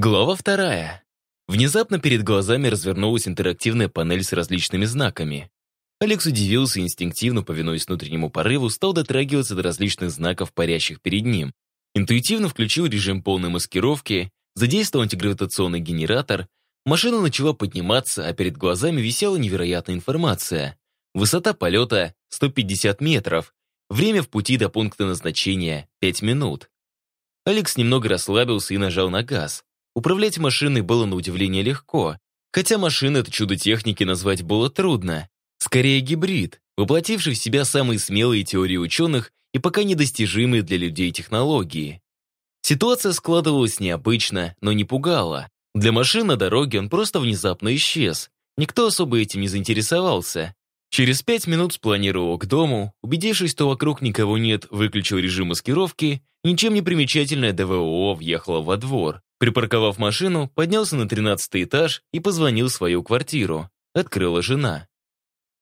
Глава вторая. Внезапно перед глазами развернулась интерактивная панель с различными знаками. Алекс удивился инстинктивно, повинуясь внутреннему порыву, стал дотрагиваться до различных знаков, парящих перед ним. Интуитивно включил режим полной маскировки, задействовал антигравитационный генератор, машина начала подниматься, а перед глазами висела невероятная информация. Высота полета — 150 метров, время в пути до пункта назначения — 5 минут. Алекс немного расслабился и нажал на газ. Управлять машиной было на удивление легко, хотя машина это чудо техники назвать было трудно. Скорее гибрид, воплотивший в себя самые смелые теории ученых и пока недостижимые для людей технологии. Ситуация складывалась необычно, но не пугала. Для машин на дороге он просто внезапно исчез. Никто особо этим не заинтересовался. Через пять минут спланировал к дому, убедившись, что вокруг никого нет, выключил режим маскировки, ничем не примечательная ДВО въехала во двор. Припарковав машину, поднялся на тринадцатый этаж и позвонил в свою квартиру. Открыла жена.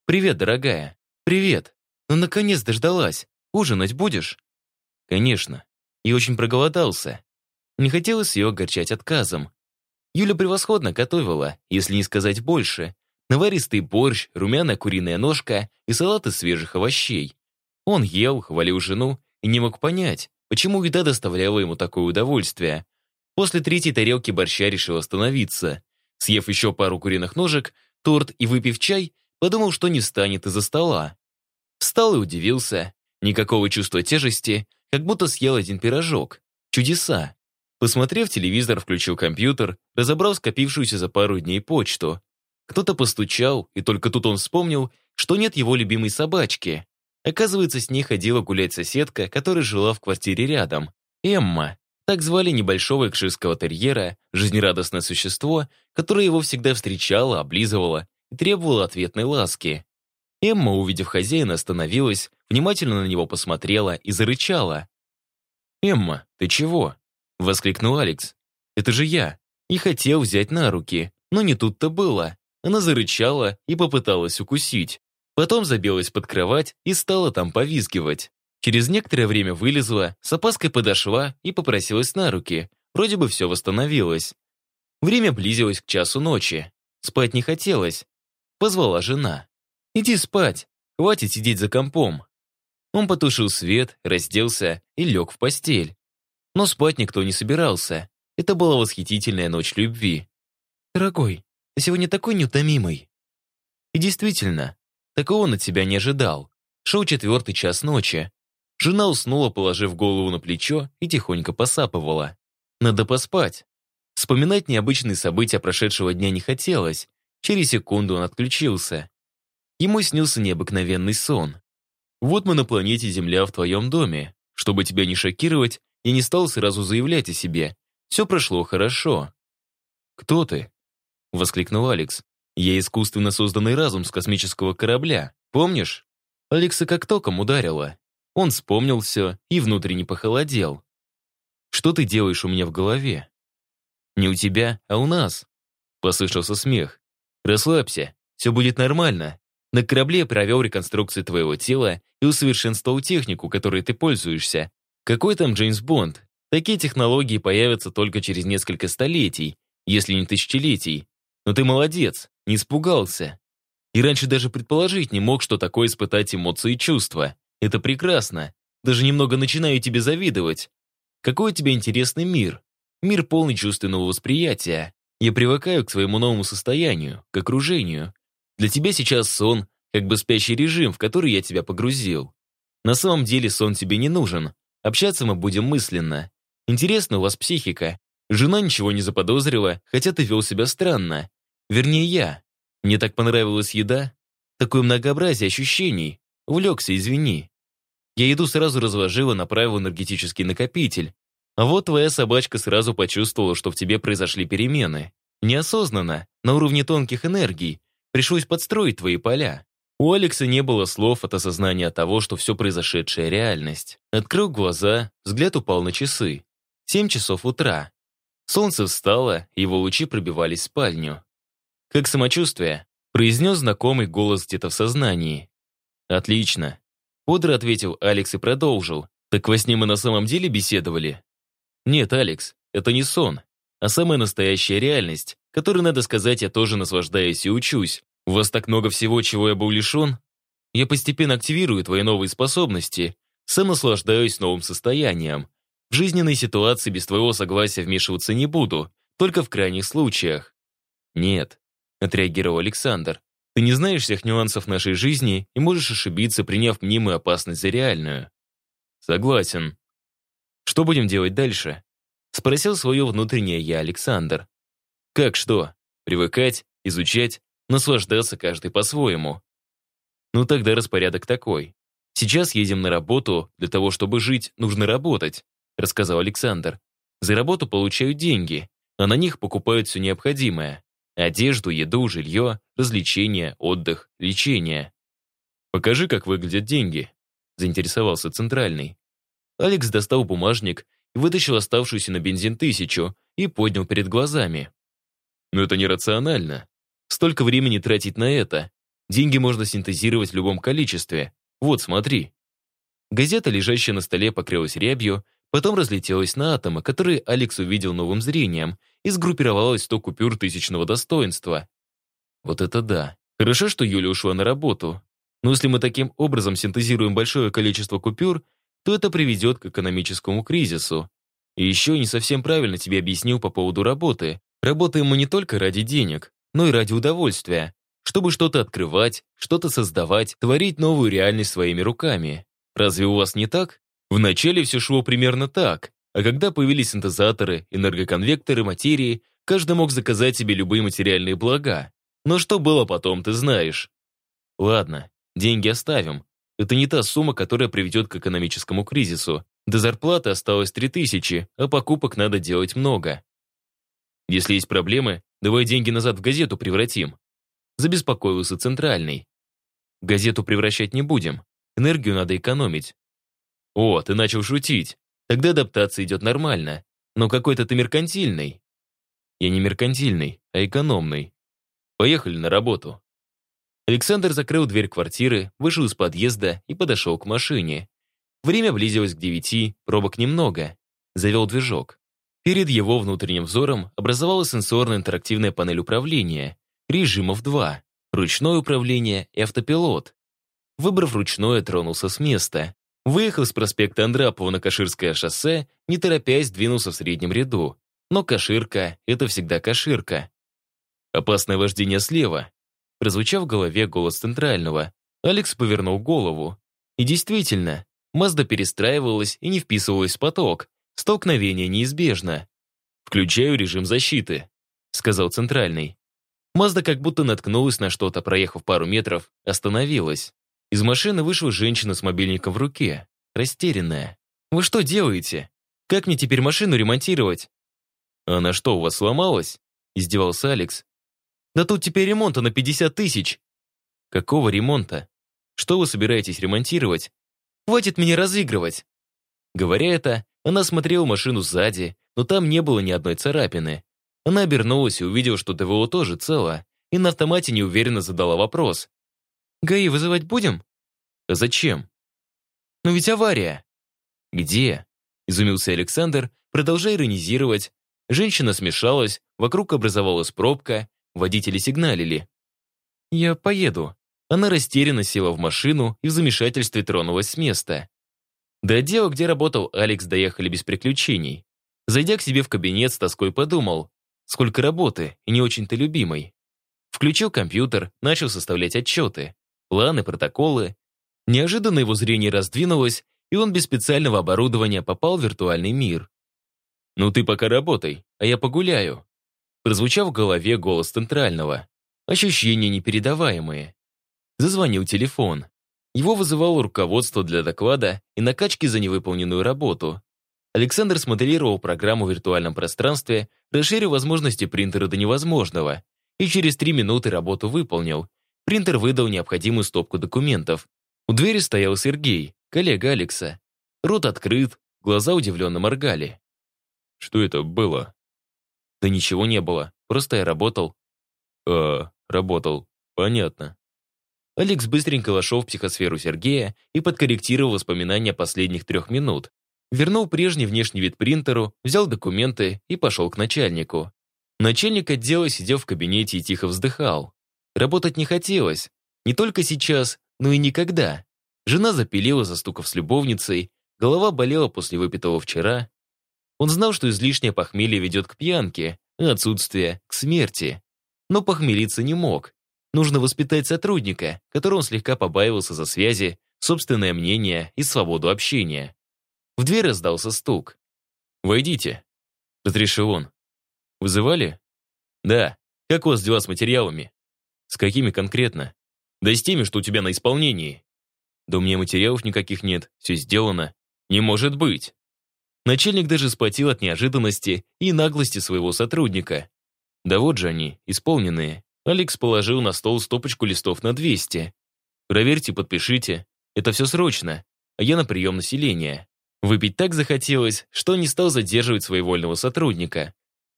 «Привет, дорогая». «Привет. Ну, наконец дождалась. Ужинать будешь?» «Конечно. И очень проголодался. Не хотелось ее огорчать отказом. Юля превосходно готовила, если не сказать больше. Наваристый борщ, румяная куриная ножка и салат из свежих овощей. Он ел, хвалил жену и не мог понять, почему еда доставляла ему такое удовольствие. После третьей тарелки борща решил остановиться. Съев еще пару куриных ножек, торт и выпив чай, подумал, что не встанет из-за стола. Встал и удивился. Никакого чувства тяжести, как будто съел один пирожок. Чудеса. Посмотрев телевизор, включил компьютер, разобрал скопившуюся за пару дней почту. Кто-то постучал, и только тут он вспомнил, что нет его любимой собачки. Оказывается, с ней ходила гулять соседка, которая жила в квартире рядом. Эмма. Так звали небольшого экширского терьера, жизнерадостное существо, которое его всегда встречало, облизывало и требовало ответной ласки. Эмма, увидев хозяина, остановилась, внимательно на него посмотрела и зарычала. «Эмма, ты чего?» — воскликнул Алекс. «Это же я!» И хотел взять на руки, но не тут-то было. Она зарычала и попыталась укусить. Потом забилась под кровать и стала там повизгивать. Через некоторое время вылезла, с опаской подошла и попросилась на руки. Вроде бы все восстановилось. Время близилось к часу ночи. Спать не хотелось. Позвала жена. «Иди спать, хватит сидеть за компом». Он потушил свет, разделся и лег в постель. Но спать никто не собирался. Это была восхитительная ночь любви. «Дорогой, ты сегодня такой неутомимый». И действительно, такого он от себя не ожидал. Шел четвертый час ночи. Жена уснула, положив голову на плечо и тихонько посапывала. Надо поспать. Вспоминать необычные события прошедшего дня не хотелось. Через секунду он отключился. Ему снился необыкновенный сон. «Вот мы на планете Земля в твоем доме. Чтобы тебя не шокировать, я не стал сразу заявлять о себе. Все прошло хорошо». «Кто ты?» — воскликнул Алекс. «Я искусственно созданный разум с космического корабля. Помнишь?» Алекса как током ударило. Он вспомнил все и внутренне похолодел. «Что ты делаешь у меня в голове?» «Не у тебя, а у нас», — послышался смех. «Расслабься, все будет нормально. На корабле провел реконструкцию твоего тела и усовершенствовал технику, которой ты пользуешься. Какой там Джеймс Бонд? Такие технологии появятся только через несколько столетий, если не тысячелетий. Но ты молодец, не испугался. И раньше даже предположить не мог, что такое испытать эмоции и чувства. Это прекрасно. Даже немного начинаю тебе завидовать. Какой у тебя интересный мир. Мир полный чувственного восприятия. Я привыкаю к своему новому состоянию, к окружению. Для тебя сейчас сон, как бы спящий режим, в который я тебя погрузил. На самом деле сон тебе не нужен. Общаться мы будем мысленно. Интересно у вас психика. Жена ничего не заподозрила, хотя ты вел себя странно. Вернее, я. Мне так понравилась еда. Такое многообразие ощущений. Увлекся, извини. Я еду сразу разложила, направила энергетический накопитель. А вот твоя собачка сразу почувствовала, что в тебе произошли перемены. Неосознанно, на уровне тонких энергий. Пришлось подстроить твои поля. У Алекса не было слов от осознания того, что все произошедшее — реальность. Открыл глаза, взгляд упал на часы. Семь часов утра. Солнце встало, его лучи пробивались в спальню. «Как самочувствие?» — произнес знакомый голос где-то в сознании. «Отлично». Бодро ответил Алекс и продолжил. «Так во сне мы на самом деле беседовали?» «Нет, Алекс, это не сон. а самая настоящая реальность, которой, надо сказать, я тоже наслаждаюсь и учусь. У вас так много всего, чего я был лишен. Я постепенно активирую твои новые способности, сам наслаждаюсь новым состоянием. В жизненной ситуации без твоего согласия вмешиваться не буду, только в крайних случаях. Нет, отреагировал Александр. Ты не знаешь всех нюансов нашей жизни и можешь ошибиться, приняв мнимую опасность за реальную. Согласен. Что будем делать дальше? Спросил свое внутреннее я Александр. Как что? Привыкать, изучать, наслаждаться каждый по-своему. Ну тогда распорядок такой. Сейчас едем на работу, для того, чтобы жить, нужно работать, рассказал Александр. За работу получают деньги, а на них покупают все необходимое. Одежду, еду, жилье, развлечения, отдых, лечение. «Покажи, как выглядят деньги», — заинтересовался Центральный. Алекс достал бумажник и вытащил оставшуюся на бензин тысячу и поднял перед глазами. «Но это нерационально. Столько времени тратить на это. Деньги можно синтезировать в любом количестве. Вот, смотри». Газета, лежащая на столе, покрылась рябью, потом разлетелась на атомы, которые Алекс увидел новым зрением, и сгруппировалась сто купюр тысячного достоинства. Вот это да. Хорошо, что Юля ушла на работу. Но если мы таким образом синтезируем большое количество купюр, то это приведет к экономическому кризису. И еще не совсем правильно тебе объяснил по поводу работы. Работаем мы не только ради денег, но и ради удовольствия, чтобы что-то открывать, что-то создавать, творить новую реальность своими руками. Разве у вас не так? Вначале все шло примерно так, а когда появились синтезаторы, энергоконвекторы, материи, каждый мог заказать себе любые материальные блага. Но что было потом, ты знаешь. Ладно, деньги оставим, это не та сумма, которая приведет к экономическому кризису. До зарплаты осталось 3000, а покупок надо делать много. Если есть проблемы, давай деньги назад в газету превратим. Забеспокоился Центральный. Газету превращать не будем. Энергию надо экономить. О, ты начал шутить. Тогда адаптация идет нормально. Но какой-то ты меркантильный. Я не меркантильный, а экономный. Поехали на работу. Александр закрыл дверь квартиры, вышел из подъезда и подошел к машине. Время близилось к девяти, пробок немного. Завел движок. Перед его внутренним взором образовалась сенсорная интерактивная панель управления. Режимов два. Ручное управление и автопилот. Выбрав ручное, тронулся с места. Выехал с проспекта Андрапова на Каширское шоссе, не торопясь двинулся в среднем ряду. Но Каширка — это всегда Каширка. Опасное вождение слева, Прозвучав в голове голос центрального, Алекс повернул голову. И действительно, Мазда перестраивалась и не вписывалась в поток. Столкновение неизбежно. «Включаю режим защиты», — сказал центральный. Мазда как будто наткнулась на что-то, проехав пару метров, остановилась. Из машины вышла женщина с мобильником в руке, растерянная. «Вы что делаете? Как мне теперь машину ремонтировать?» «Она что, у вас сломалась?» — издевался Алекс, да тут теперь ремонта на 50 тысяч. Какого ремонта? Что вы собираетесь ремонтировать? Хватит меня разыгрывать. Говоря это, она смотрела машину сзади, но там не было ни одной царапины. Она обернулась и увидела, что ДВО тоже цело, и на автомате неуверенно задала вопрос. «ГАИ вызывать будем?» «А зачем?» «Ну ведь авария». «Где?» — изумился Александр, продолжая иронизировать. Женщина смешалась, вокруг образовалась пробка, Водители сигналили. «Я поеду». Она растерянно села в машину и в замешательстве тронулась с места. До отдела, где работал Алекс, доехали без приключений. Зайдя к себе в кабинет, с тоской подумал, сколько работы и не очень-то любимой. Включил компьютер, начал составлять отчеты, планы, протоколы. Неожиданно его зрение раздвинулось, и он без специального оборудования попал в виртуальный мир. «Ну ты пока работай, а я погуляю», Прозвучал в голове голос центрального. Ощущения непередаваемые. Зазвонил телефон. Его вызывало руководство для доклада и накачки за невыполненную работу. Александр смоделировал программу в виртуальном пространстве, расширив возможности принтера до невозможного, и через три минуты работу выполнил. Принтер выдал необходимую стопку документов. У двери стоял Сергей, коллега Алекса. Рот открыт, глаза удивленно моргали. «Что это было?» Да ничего не было, просто я работал. А, работал. Понятно. Алекс быстренько вошел в психосферу Сергея и подкорректировал воспоминания последних трех минут. вернул прежний внешний вид принтеру, взял документы и пошел к начальнику. Начальник отдела сидел в кабинете и тихо вздыхал. Работать не хотелось. Не только сейчас, но и никогда. Жена запилила, застукав с любовницей, голова болела после выпитого вчера. Он знал, что излишнее похмелье ведет к пьянке, а отсутствие — к смерти. Но похмелиться не мог. Нужно воспитать сотрудника, которого он слегка побаивался за связи, собственное мнение и свободу общения. В дверь раздался стук. «Войдите», — разрешил он. «Вызывали?» «Да. Как у вас дела с материалами?» «С какими конкретно?» «Да с теми, что у тебя на исполнении». «Да у меня материалов никаких нет, все сделано». «Не может быть!» Начальник даже спотел от неожиданности и наглости своего сотрудника. Да вот же они, исполненные. Алекс положил на стол стопочку листов на 200. «Проверьте, подпишите. Это все срочно. А я на прием населения». Выпить так захотелось, что не стал задерживать своевольного сотрудника.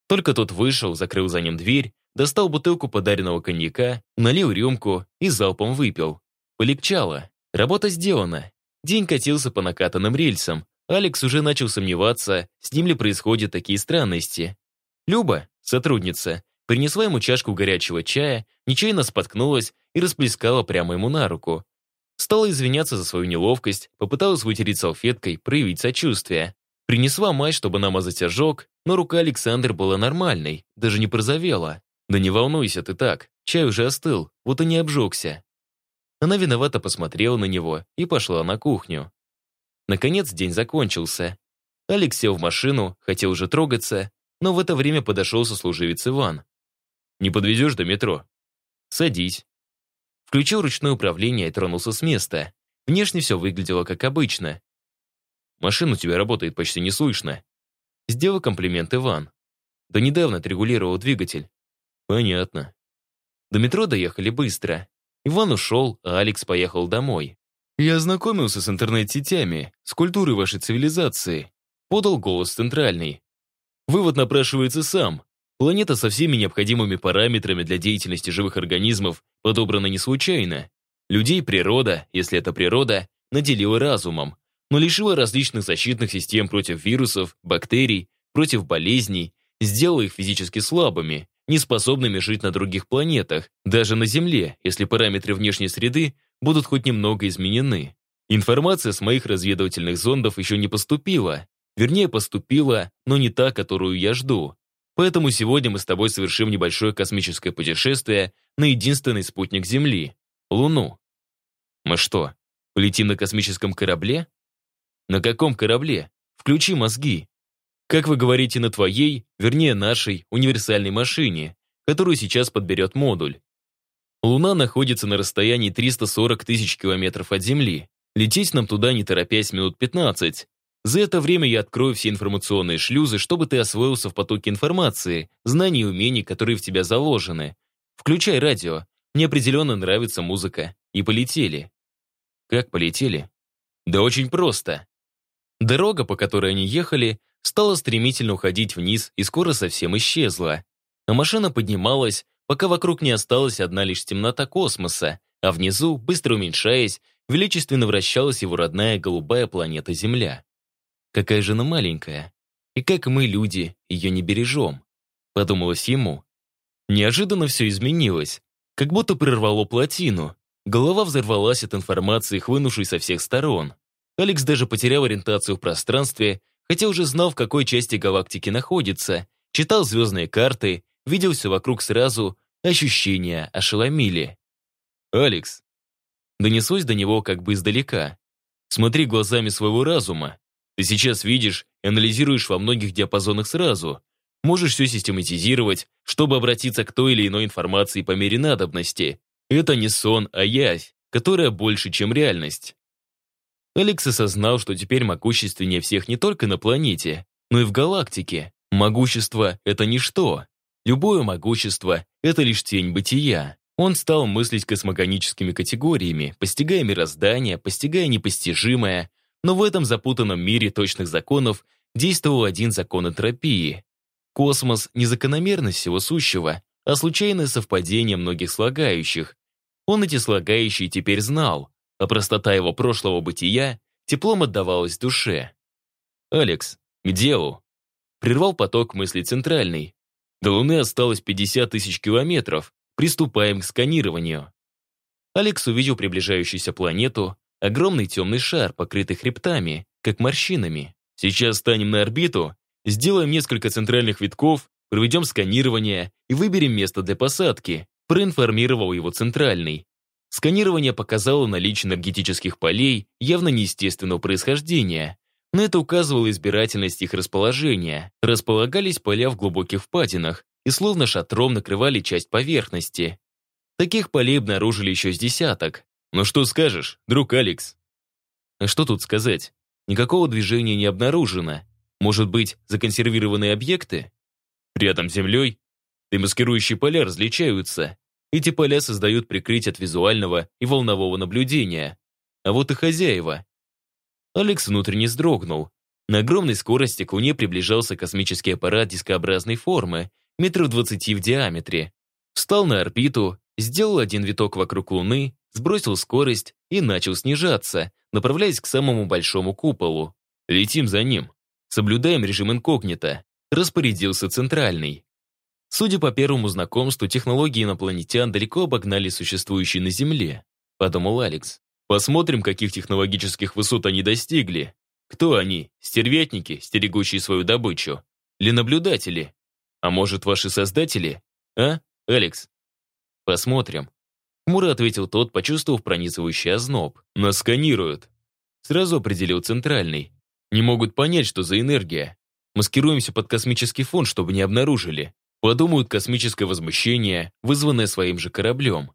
Только тот вышел, закрыл за ним дверь, достал бутылку подаренного коньяка, налил рюмку и залпом выпил. Полегчало. Работа сделана. День катился по накатанным рельсам. Алекс уже начал сомневаться, с ним ли происходят такие странности. Люба, сотрудница, принесла ему чашку горячего чая, нечаянно споткнулась и расплескала прямо ему на руку. Стала извиняться за свою неловкость, попыталась вытереть салфеткой, проявить сочувствие. Принесла мать, чтобы намазать ожог, но рука Александра была нормальной, даже не прозовела. «Да не волнуйся ты так, чай уже остыл, вот и не обжегся». Она виновато посмотрела на него и пошла на кухню. Наконец день закончился. Алекс сел в машину, хотел уже трогаться, но в это время подошел сослуживец Иван. «Не подвезешь до метро?» «Садись». Включил ручное управление и тронулся с места. Внешне все выглядело как обычно. «Машина у тебя работает почти не слышно». Сделал комплимент Иван. «Да недавно отрегулировал двигатель». «Понятно». До метро доехали быстро. Иван ушел, а Алекс поехал домой. «Я ознакомился с интернет-сетями, с культурой вашей цивилизации», подал голос центральный. Вывод напрашивается сам. Планета со всеми необходимыми параметрами для деятельности живых организмов подобрана не случайно. Людей природа, если это природа, наделила разумом, но лишила различных защитных систем против вирусов, бактерий, против болезней, сделала их физически слабыми, неспособными жить на других планетах, даже на Земле, если параметры внешней среды будут хоть немного изменены. Информация с моих разведывательных зондов еще не поступила. Вернее, поступила, но не та, которую я жду. Поэтому сегодня мы с тобой совершим небольшое космическое путешествие на единственный спутник Земли — Луну. Мы что, полетим на космическом корабле? На каком корабле? Включи мозги. Как вы говорите, на твоей, вернее, нашей универсальной машине, которую сейчас подберет модуль. Луна находится на расстоянии 340 тысяч километров от Земли. Лететь нам туда, не торопясь, минут 15. За это время я открою все информационные шлюзы, чтобы ты освоился в потоке информации, знаний и умений, которые в тебя заложены. Включай радио. Мне определенно нравится музыка. И полетели. Как полетели? Да очень просто. Дорога, по которой они ехали, стала стремительно уходить вниз и скоро совсем исчезла. А машина поднималась, пока вокруг не осталась одна лишь темнота космоса, а внизу, быстро уменьшаясь, величественно вращалась его родная голубая планета Земля. Какая же она маленькая. И как мы, люди, ее не бережем. Подумалось ему. Неожиданно все изменилось. Как будто прорвало плотину. Голова взорвалась от информации, хлынувшей со всех сторон. Алекс даже потерял ориентацию в пространстве, хотя уже знал, в какой части галактики находится, читал звездные карты, видел все вокруг сразу, ощущения ошеломили. «Алекс!» Донеслось до него как бы издалека. «Смотри глазами своего разума. Ты сейчас видишь и анализируешь во многих диапазонах сразу. Можешь все систематизировать, чтобы обратиться к той или иной информации по мере надобности. Это не сон, а явь, которая больше, чем реальность. Алекс осознал, что теперь могущественнее всех не только на планете, но и в галактике. Могущество — это ничто. Любое могущество — это лишь тень бытия. Он стал мыслить космогоническими категориями, постигая мироздание, постигая непостижимое, но в этом запутанном мире точных законов действовал один закон энтропии. Космос — не закономерность всего сущего, а случайное совпадение многих слагающих. Он эти слагающие теперь знал, а простота его прошлого бытия теплом отдавалась душе. «Алекс, к делу!» Прервал поток мыслей центральный. До Луны осталось 50 тысяч километров. Приступаем к сканированию. Алекс увидел приближающуюся планету, огромный темный шар, покрытый хребтами, как морщинами. Сейчас станем на орбиту, сделаем несколько центральных витков, проведем сканирование и выберем место для посадки, проинформировал его центральный. Сканирование показало наличие энергетических полей явно неестественного происхождения. На это указывала избирательность их расположения. Располагались поля в глубоких впадинах и словно шатром накрывали часть поверхности. Таких полей обнаружили еще с десяток. «Ну что скажешь, друг Алекс?» А что тут сказать? Никакого движения не обнаружено. Может быть, законсервированные объекты? Рядом с Землей демаскирующие поля различаются. Эти поля создают прикрытие от визуального и волнового наблюдения. А вот и хозяева. Алекс внутренне вздрогнул. На огромной скорости к Луне приближался космический аппарат дискообразной формы, метров двадцати в диаметре. Встал на орбиту сделал один виток вокруг Луны, сбросил скорость и начал снижаться, направляясь к самому большому куполу. Летим за ним. Соблюдаем режим инкогнито. Распорядился центральный. Судя по первому знакомству, технологии инопланетян далеко обогнали существующие на Земле, подумал Алекс. Посмотрим, каких технологических высот они достигли. Кто они? Стервятники, стерегущие свою добычу? Или наблюдатели? А может, ваши создатели? А, Алекс? «Посмотрим». Хмуро ответил тот, почувствовав пронизывающий озноб. «Нас сканируют». Сразу определил центральный. «Не могут понять, что за энергия. Маскируемся под космический фон, чтобы не обнаружили. Подумают космическое возмущение, вызванное своим же кораблем».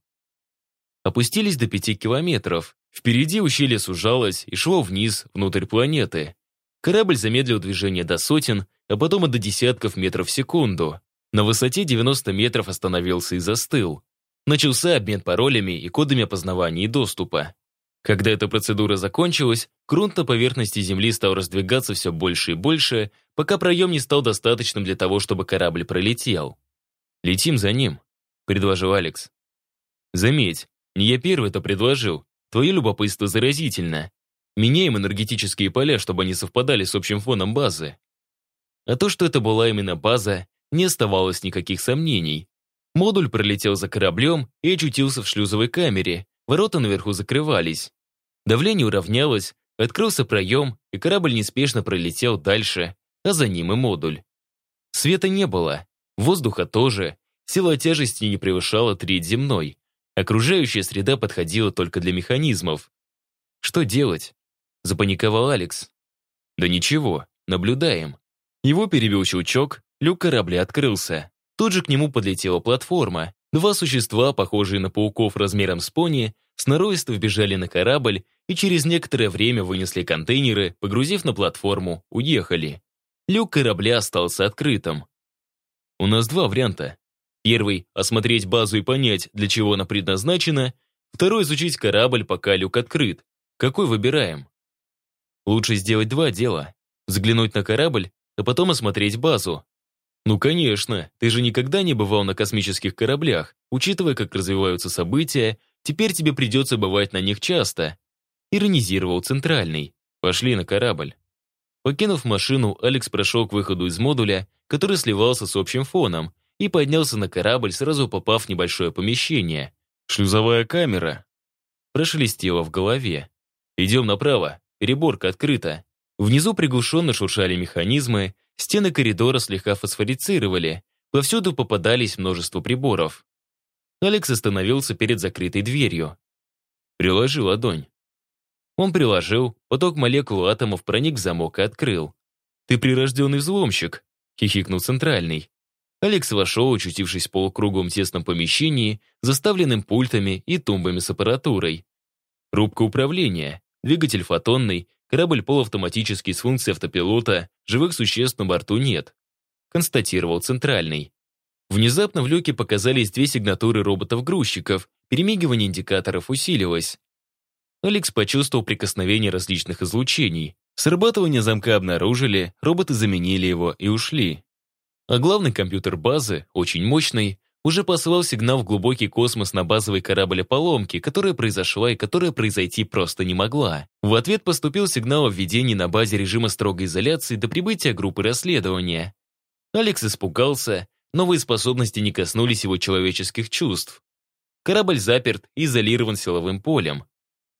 Опустились до пяти километров. Впереди ущелье сужалось и шло вниз, внутрь планеты. Корабль замедлил движение до сотен, а потом и до десятков метров в секунду. На высоте 90 метров остановился и застыл. Начался обмен паролями и кодами опознавания и доступа. Когда эта процедура закончилась, грунт на поверхности Земли стал раздвигаться все больше и больше, пока проем не стал достаточным для того, чтобы корабль пролетел. «Летим за ним», — предложил Алекс. «Заметь, не я первый это предложил. Твое любопытство заразительно. Меняем энергетические поля, чтобы они совпадали с общим фоном базы». А то, что это была именно база, не оставалось никаких сомнений. Модуль пролетел за кораблем и очутился в шлюзовой камере. Ворота наверху закрывались. Давление уравнялось, открылся проем, и корабль неспешно пролетел дальше, а за ним и модуль. Света не было, воздуха тоже, сила тяжести не превышала треть земной. Окружающая среда подходила только для механизмов. Что делать? Запаниковал Алекс. Да ничего, наблюдаем. Его перебил щелчок, люк корабля открылся. Тут же к нему подлетела платформа. Два существа, похожие на пауков размером с пони, сноровисто вбежали на корабль и через некоторое время вынесли контейнеры, погрузив на платформу, уехали. Люк корабля остался открытым. У нас два варианта. Первый — осмотреть базу и понять, для чего она предназначена. Второй — изучить корабль, пока люк открыт. Какой выбираем? Лучше сделать два дела. Взглянуть на корабль, а потом осмотреть базу. Ну, конечно, ты же никогда не бывал на космических кораблях. Учитывая, как развиваются события, теперь тебе придется бывать на них часто. Иронизировал Центральный. Пошли на корабль. Покинув машину, Алекс прошел к выходу из модуля, который сливался с общим фоном, и поднялся на корабль, сразу попав в небольшое помещение. Шлюзовая камера. Прошелестело в голове. Идем направо, переборка открыта. Внизу приглушенно шуршали механизмы, Стены коридора слегка фосфорицировали, повсюду попадались множество приборов. Алекс остановился перед закрытой дверью. Приложи ладонь. Он приложил, поток молекул атомов проник в замок и открыл. «Ты прирожденный взломщик», — хихикнул центральный. Алекс вошел, очутившись в тесном помещении, заставленным пультами и тумбами с аппаратурой. Рубка управления, двигатель фотонный, Корабль полуавтоматический с функцией автопилота, живых существ на борту нет. Констатировал центральный. Внезапно в люке показались две сигнатуры роботов-грузчиков, перемигивание индикаторов усилилось. Алекс почувствовал прикосновение различных излучений. Срабатывание замка обнаружили, роботы заменили его и ушли. А главный компьютер базы, очень мощный, уже послал сигнал в глубокий космос на базовый корабль о поломке, которая произошла и которая произойти просто не могла. В ответ поступил сигнал о введении на базе режима строгой изоляции до прибытия группы расследования. Алекс испугался, новые способности не коснулись его человеческих чувств. Корабль заперт и изолирован силовым полем.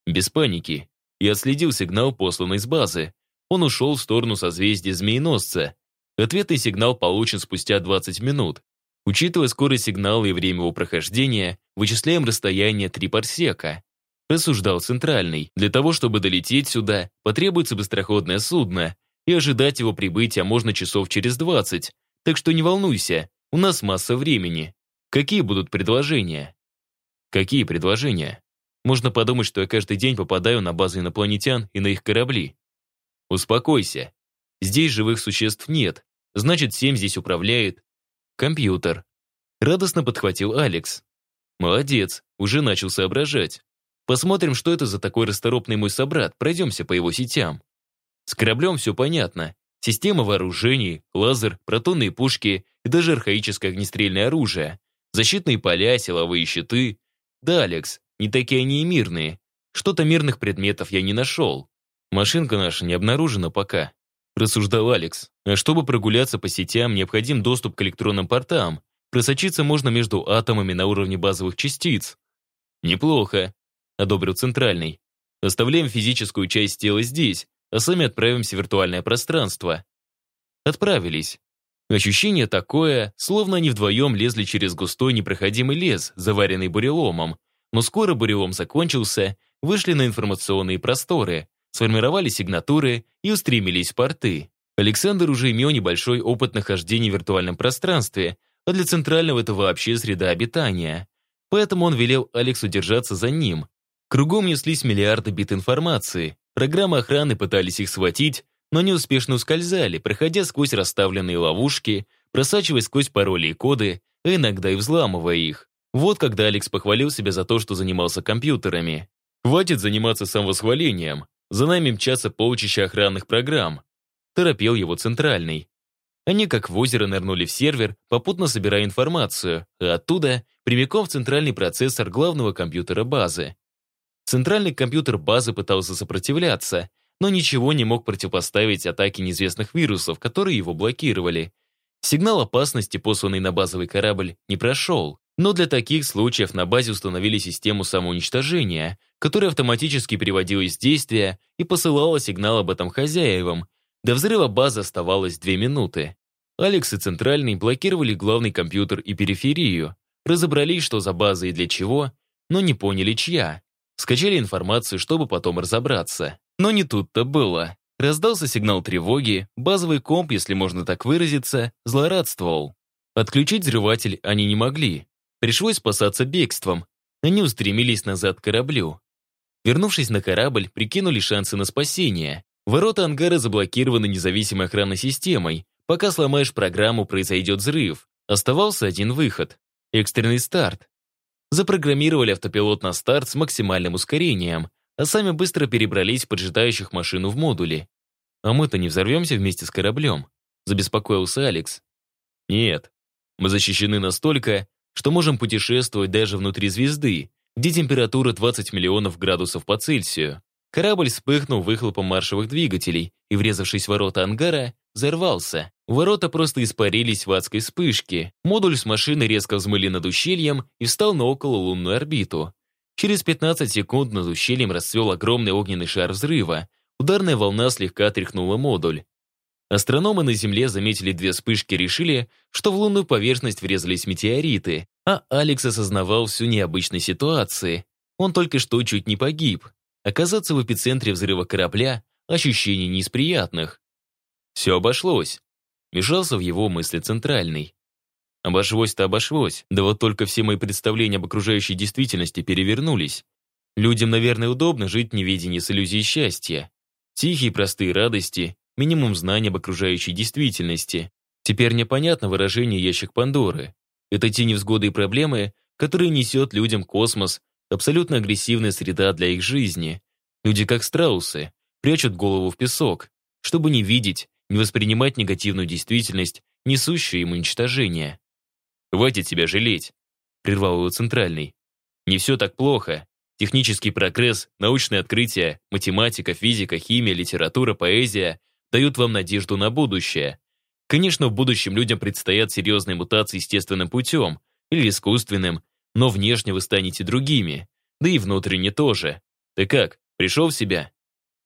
Без паники. Я отследил сигнал, посланный с базы. Он ушел в сторону созвездия Змееносца. Ответный сигнал получен спустя 20 минут. Учитывая скорость сигнала и время его прохождения, вычисляем расстояние 3 парсека. Рассуждал Центральный. Для того, чтобы долететь сюда, потребуется быстроходное судно, и ожидать его прибытия можно часов через 20. Так что не волнуйся, у нас масса времени. Какие будут предложения? Какие предложения? Можно подумать, что я каждый день попадаю на базы инопланетян и на их корабли. Успокойся. Здесь живых существ нет, значит, всем здесь управляет Компьютер. Радостно подхватил Алекс. Молодец, уже начал соображать. Посмотрим, что это за такой расторопный мой собрат, пройдемся по его сетям. С кораблем все понятно. Система вооружений, лазер, протонные пушки и даже архаическое огнестрельное оружие. Защитные поля, силовые щиты. Да, Алекс, не такие они и мирные. Что-то мирных предметов я не нашел. Машинка наша не обнаружена пока рассуждал Алекс. А чтобы прогуляться по сетям, необходим доступ к электронным портам. Просочиться можно между атомами на уровне базовых частиц. Неплохо, одобрил Центральный. Оставляем физическую часть тела здесь, а сами отправимся в виртуальное пространство. Отправились. Ощущение такое, словно они вдвоем лезли через густой непроходимый лес, заваренный буреломом. Но скоро бурелом закончился, вышли на информационные просторы сформировали сигнатуры и устремились в порты. Александр уже имел небольшой опыт нахождения в виртуальном пространстве, а для Центрального это вообще среда обитания. Поэтому он велел Алексу держаться за ним. Кругом неслись миллиарды бит информации. Программы охраны пытались их схватить, но они успешно ускользали, проходя сквозь расставленные ловушки, просачиваясь сквозь пароли и коды, а иногда и взламывая их. Вот когда Алекс похвалил себя за то, что занимался компьютерами. «Хватит заниматься самовосхвалением. За нами мчатся полчища охранных программ. Торопил его центральный. Они как в озеро нырнули в сервер, попутно собирая информацию, а оттуда прямиком в центральный процессор главного компьютера базы. Центральный компьютер базы пытался сопротивляться, но ничего не мог противопоставить атаке неизвестных вирусов, которые его блокировали. Сигнал опасности, посланный на базовый корабль, не прошел. Но для таких случаев на базе установили систему самоуничтожения, которая автоматически переводила из действия и посылала сигнал об этом хозяевам. До взрыва базы оставалось две минуты. Алекс и Центральный блокировали главный компьютер и периферию, разобрались, что за база и для чего, но не поняли, чья. Скачали информацию, чтобы потом разобраться. Но не тут-то было. Раздался сигнал тревоги, базовый комп, если можно так выразиться, злорадствовал. Отключить взрыватель они не могли, Пришлось спасаться бегством. Они устремились назад к кораблю. Вернувшись на корабль, прикинули шансы на спасение. Ворота ангара заблокированы независимой охранной системой. Пока сломаешь программу, произойдет взрыв. Оставался один выход — экстренный старт. Запрограммировали автопилот на старт с максимальным ускорением, а сами быстро перебрались поджидающих машину в модуле. «А мы-то не взорвемся вместе с кораблем?» — забеспокоился Алекс. «Нет, мы защищены настолько, что можем путешествовать даже внутри звезды, где температура 20 миллионов градусов по Цельсию. Корабль вспыхнул выхлопом маршевых двигателей и, врезавшись в ворота ангара, взорвался. Ворота просто испарились в адской вспышке. Модуль с машины резко взмыли над ущельем и встал на окололунную орбиту. Через 15 секунд над ущельем расцвел огромный огненный шар взрыва. Ударная волна слегка тряхнула модуль. Астрономы на Земле заметили две вспышки и решили, что в лунную поверхность врезались метеориты, а Алекс осознавал всю необычность ситуации. Он только что чуть не погиб. Оказаться в эпицентре взрыва корабля – ощущение не из приятных. Все обошлось. Мешался в его мысли центральный. Обошлось-то обошлось, да вот только все мои представления об окружающей действительности перевернулись. Людям, наверное, удобно жить в неведении с иллюзией счастья. Тихие простые радости, минимум знаний об окружающей действительности. Теперь непонятно выражение «ящик Пандоры». Это те невзгоды и проблемы, которые несет людям космос, абсолютно агрессивная среда для их жизни. Люди, как страусы, прячут голову в песок, чтобы не видеть, не воспринимать негативную действительность, несущую им уничтожение. «Хватит себя жалеть», — прервал его Центральный. «Не все так плохо. Технический прогресс, научные открытия, математика, физика, химия, литература, поэзия дают вам надежду на будущее. Конечно, в будущем людям предстоят серьезные мутации естественным путем или искусственным, но внешне вы станете другими, да и внутренне тоже. Ты как, пришел в себя?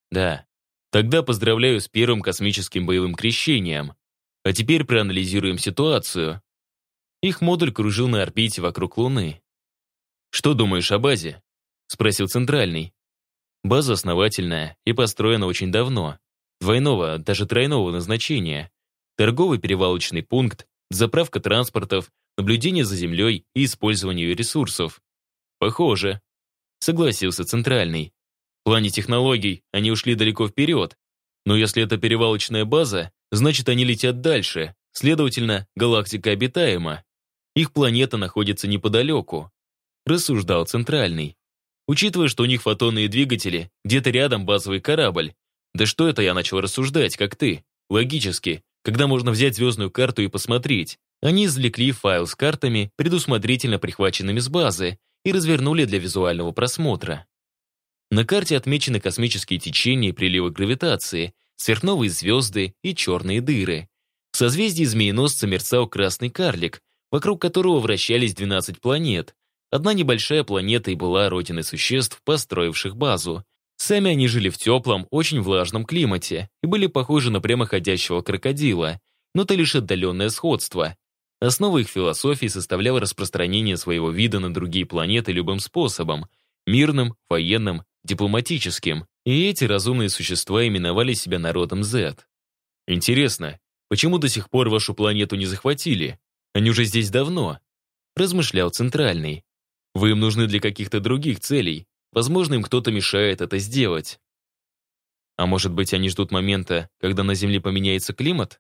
Да. Тогда поздравляю с первым космическим боевым крещением. А теперь проанализируем ситуацию. Их модуль кружил на орбите вокруг Луны. «Что думаешь о базе?» — спросил Центральный. База основательная и построена очень давно. Двойного, даже тройного назначения. Торговый перевалочный пункт, заправка транспортов, наблюдение за землей и использование ресурсов. Похоже. Согласился Центральный. В плане технологий они ушли далеко вперед. Но если это перевалочная база, значит они летят дальше. Следовательно, галактика обитаема. Их планета находится неподалеку. Рассуждал Центральный. Учитывая, что у них фотонные двигатели, где-то рядом базовый корабль. Да что это я начал рассуждать, как ты? Логически, когда можно взять звездную карту и посмотреть. Они извлекли файл с картами, предусмотрительно прихваченными с базы, и развернули для визуального просмотра. На карте отмечены космические течения и приливы гравитации, сверхновые звезды и черные дыры. В созвездии змееносца мерцал красный карлик, вокруг которого вращались 12 планет. Одна небольшая планета и была родиной существ, построивших базу. Сами они жили в теплом, очень влажном климате и были похожи на прямоходящего крокодила, но это лишь отдаленное сходство. Основой их философии составляло распространение своего вида на другие планеты любым способом – мирным, военным, дипломатическим. И эти разумные существа именовали себя народом Z. Интересно, почему до сих пор вашу планету не захватили? Они уже здесь давно, размышлял Центральный. Вы им нужны для каких-то других целей. Возможно, им кто-то мешает это сделать. А может быть, они ждут момента, когда на Земле поменяется климат?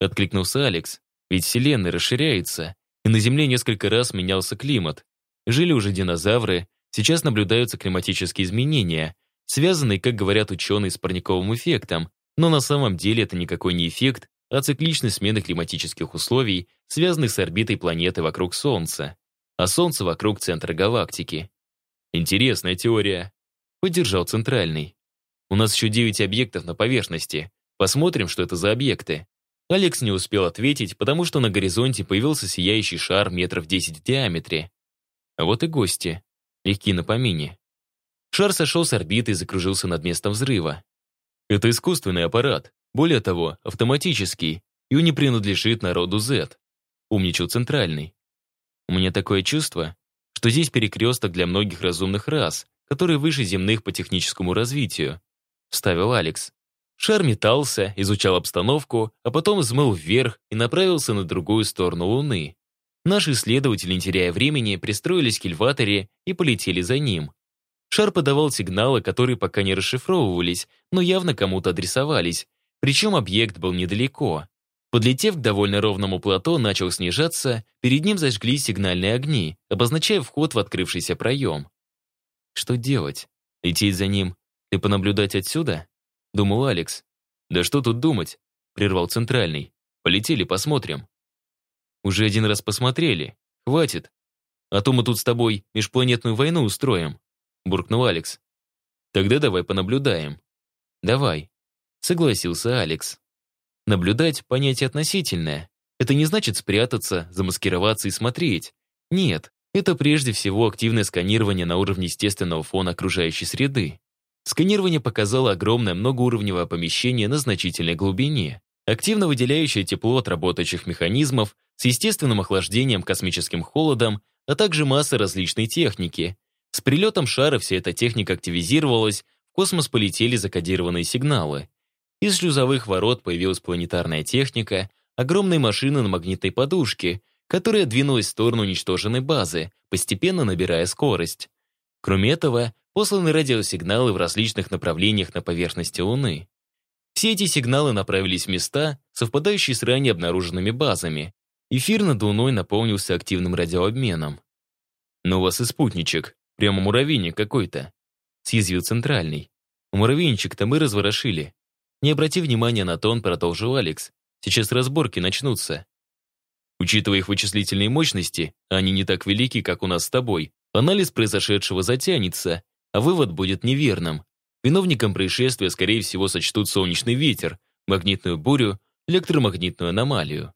Откликнулся Алекс. Ведь Вселенная расширяется, и на Земле несколько раз менялся климат. Жили уже динозавры, сейчас наблюдаются климатические изменения, связанные, как говорят ученые, с парниковым эффектом, но на самом деле это никакой не эффект, а цикличность смены климатических условий, связанных с орбитой планеты вокруг Солнца, а Солнце вокруг центра галактики. Интересная теория. Поддержал Центральный. У нас еще 9 объектов на поверхности. Посмотрим, что это за объекты. Алекс не успел ответить, потому что на горизонте появился сияющий шар метров 10 в диаметре. А вот и гости. Легки на помине. Шар сошел с орбиты и закружился над местом взрыва. Это искусственный аппарат. Более того, автоматический. И он не принадлежит народу Z. Умничал Центральный. У меня такое чувство, что здесь перекресток для многих разумных рас, которые выше земных по техническому развитию. Вставил Алекс. Шар метался, изучал обстановку, а потом взмыл вверх и направился на другую сторону Луны. Наши исследователи, не теряя времени, пристроились к кильваторе и полетели за ним. Шар подавал сигналы, которые пока не расшифровывались, но явно кому-то адресовались, причем объект был недалеко. Подлетев к довольно ровному плато, начал снижаться, перед ним зажглись сигнальные огни, обозначая вход в открывшийся проем. Что делать? Лететь за ним и понаблюдать отсюда? Думал Алекс. «Да что тут думать?» Прервал Центральный. «Полетели, посмотрим». «Уже один раз посмотрели. Хватит. А то мы тут с тобой межпланетную войну устроим», буркнул Алекс. «Тогда давай понаблюдаем». «Давай», согласился Алекс. Наблюдать – понятие относительное. Это не значит спрятаться, замаскироваться и смотреть. Нет, это прежде всего активное сканирование на уровне естественного фона окружающей среды. Сканирование показало огромное многоуровневое помещение на значительной глубине, активно выделяющее тепло от работающих механизмов с естественным охлаждением, космическим холодом, а также масса различной техники. С прилетом шара вся эта техника активизировалась, в космос полетели закодированные сигналы. Из шлюзовых ворот появилась планетарная техника, огромные машины на магнитной подушке, которая двинулась в сторону уничтоженной базы, постепенно набирая скорость. Кроме этого, посланы радиосигналы в различных направлениях на поверхности Луны. Все эти сигналы направились в места, совпадающие с ранее обнаруженными базами. Эфир над Луной наполнился активным радиообменом. «Но у вас и спутничек, прямо муравейник какой-то», съязвил Центральный. «Муравейничек-то мы разворошили». Не обрати внимания на тон, продолжил Алекс. «Сейчас разборки начнутся». Учитывая их вычислительные мощности, они не так велики, как у нас с тобой, анализ произошедшего затянется, а вывод будет неверным. Виновником происшествия, скорее всего, сочтут солнечный ветер, магнитную бурю, электромагнитную аномалию.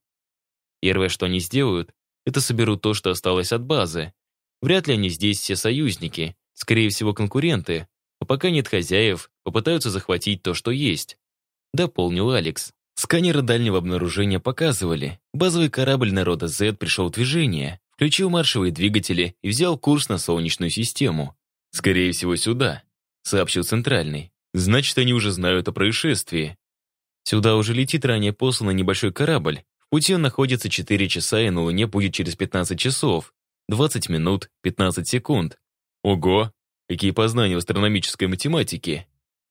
Первое, что они сделают, это соберут то, что осталось от базы. Вряд ли они здесь все союзники, скорее всего, конкуренты, а пока нет хозяев, попытаются захватить то, что есть. Дополнил Алекс. Сканеры дальнего обнаружения показывали, базовый корабль народа Z пришел в движение, включил маршевые двигатели и взял курс на Солнечную систему. «Скорее всего, сюда», — сообщил Центральный. «Значит, они уже знают о происшествии». Сюда уже летит ранее посланный небольшой корабль. В пути он находится 4 часа, и на Луне будет через 15 часов. 20 минут, 15 секунд. Ого, какие познания в астрономической математике.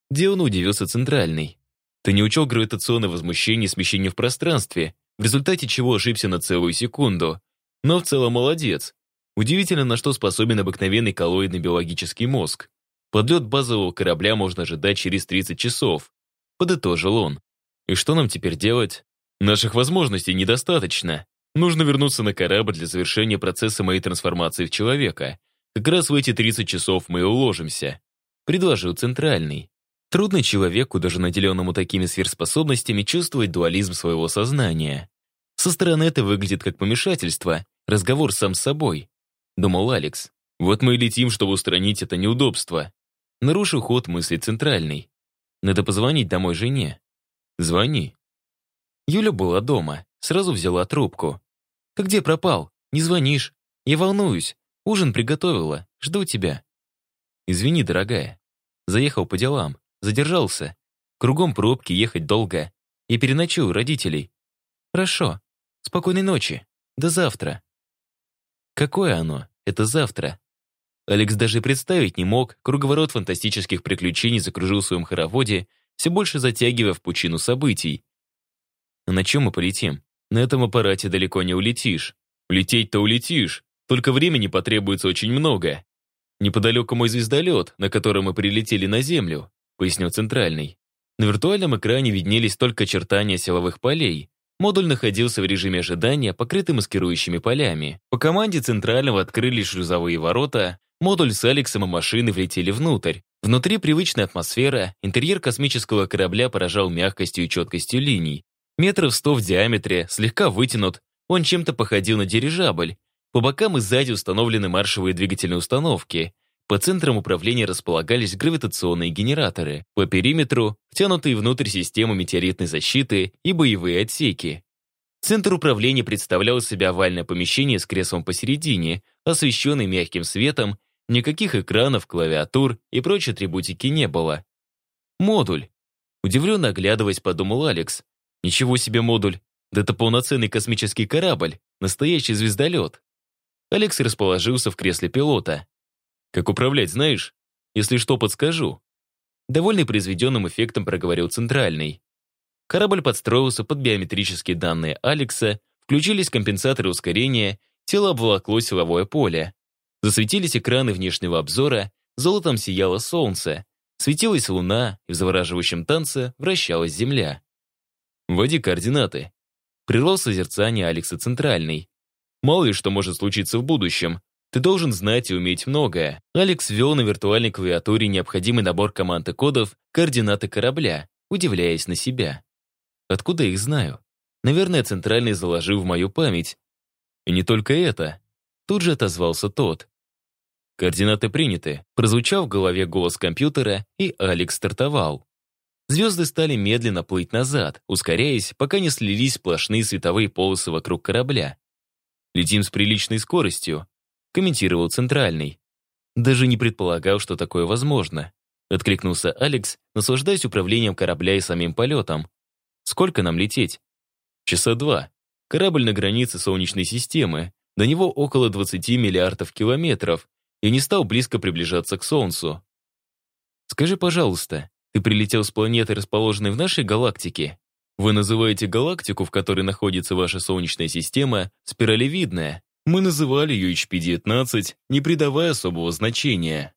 Дион удивился Центральный. Ты не учел гравитационное возмущение и смещение в пространстве, в результате чего ошибся на целую секунду. Но в целом молодец. Удивительно, на что способен обыкновенный коллоидный биологический мозг. Подлет базового корабля можно ожидать через 30 часов. Подытожил он. И что нам теперь делать? Наших возможностей недостаточно. Нужно вернуться на корабль для завершения процесса моей трансформации в человека. Как раз в эти 30 часов мы и уложимся. Предложил Центральный. Трудно человеку, даже наделенному такими сверхспособностями, чувствовать дуализм своего сознания. Со стороны это выглядит как помешательство, разговор сам с собой. Думал Алекс. Вот мы и летим, чтобы устранить это неудобство. Нарушу ход мысли центральный. Надо позвонить домой жене. Звони. Юля была дома, сразу взяла трубку. «Ты где пропал? Не звонишь? Я волнуюсь. Ужин приготовила. Жду тебя». «Извини, дорогая. Заехал по делам. Задержался. Кругом пробки, ехать долго. И переночую родителей. Хорошо. Спокойной ночи. До завтра. Какое оно? Это завтра. Алекс даже представить не мог, круговорот фантастических приключений закружил в своем хороводе, все больше затягивая в пучину событий. На чем мы полетим? На этом аппарате далеко не улетишь. Улететь-то улетишь, только времени потребуется очень много. Неподалеку мой звездолет, на котором мы прилетели на Землю пояснил Центральный. На виртуальном экране виднелись только очертания силовых полей. Модуль находился в режиме ожидания, покрытый маскирующими полями. По команде Центрального открыли шлюзовые ворота, модуль с Алексом и машины влетели внутрь. Внутри привычная атмосфера, интерьер космического корабля поражал мягкостью и четкостью линий. Метров сто в диаметре, слегка вытянут, он чем-то походил на дирижабль. По бокам и сзади установлены маршевые двигательные установки. По центрам управления располагались гравитационные генераторы, по периметру втянутые внутрь системы метеоритной защиты и боевые отсеки. Центр управления представлял из себя овальное помещение с креслом посередине, освещенный мягким светом, никаких экранов, клавиатур и прочей атрибутики не было. Модуль. Удивленно оглядываясь, подумал Алекс. Ничего себе модуль. Да это полноценный космический корабль, настоящий звездолет. Алекс расположился в кресле пилота. Как управлять, знаешь? Если что, подскажу». Довольный произведенным эффектом проговорил Центральный. Корабль подстроился под биометрические данные Алекса, включились компенсаторы ускорения, тело обволокло силовое поле. Засветились экраны внешнего обзора, золотом сияло солнце, светилась луна, и в завораживающем танце вращалась земля. «Вводи координаты», — прервал созерцание Алекса Центральный. «Мало ли что может случиться в будущем, ты должен знать и уметь многое. Алекс ввел на виртуальной клавиатуре необходимый набор команд и кодов, координаты корабля, удивляясь на себя. Откуда их знаю? Наверное, центральный заложил в мою память. И не только это. Тут же отозвался тот. Координаты приняты. Прозвучал в голове голос компьютера, и Алекс стартовал. Звезды стали медленно плыть назад, ускоряясь, пока не слились сплошные световые полосы вокруг корабля. Летим с приличной скоростью, комментировал Центральный. Даже не предполагал, что такое возможно. Откликнулся Алекс, наслаждаясь управлением корабля и самим полетом. Сколько нам лететь? Часа два. Корабль на границе Солнечной системы. До него около 20 миллиардов километров и не стал близко приближаться к Солнцу. Скажи, пожалуйста, ты прилетел с планеты, расположенной в нашей галактике? Вы называете галактику, в которой находится ваша Солнечная система, спиралевидная. Мы называли ее HP-19, не придавая особого значения.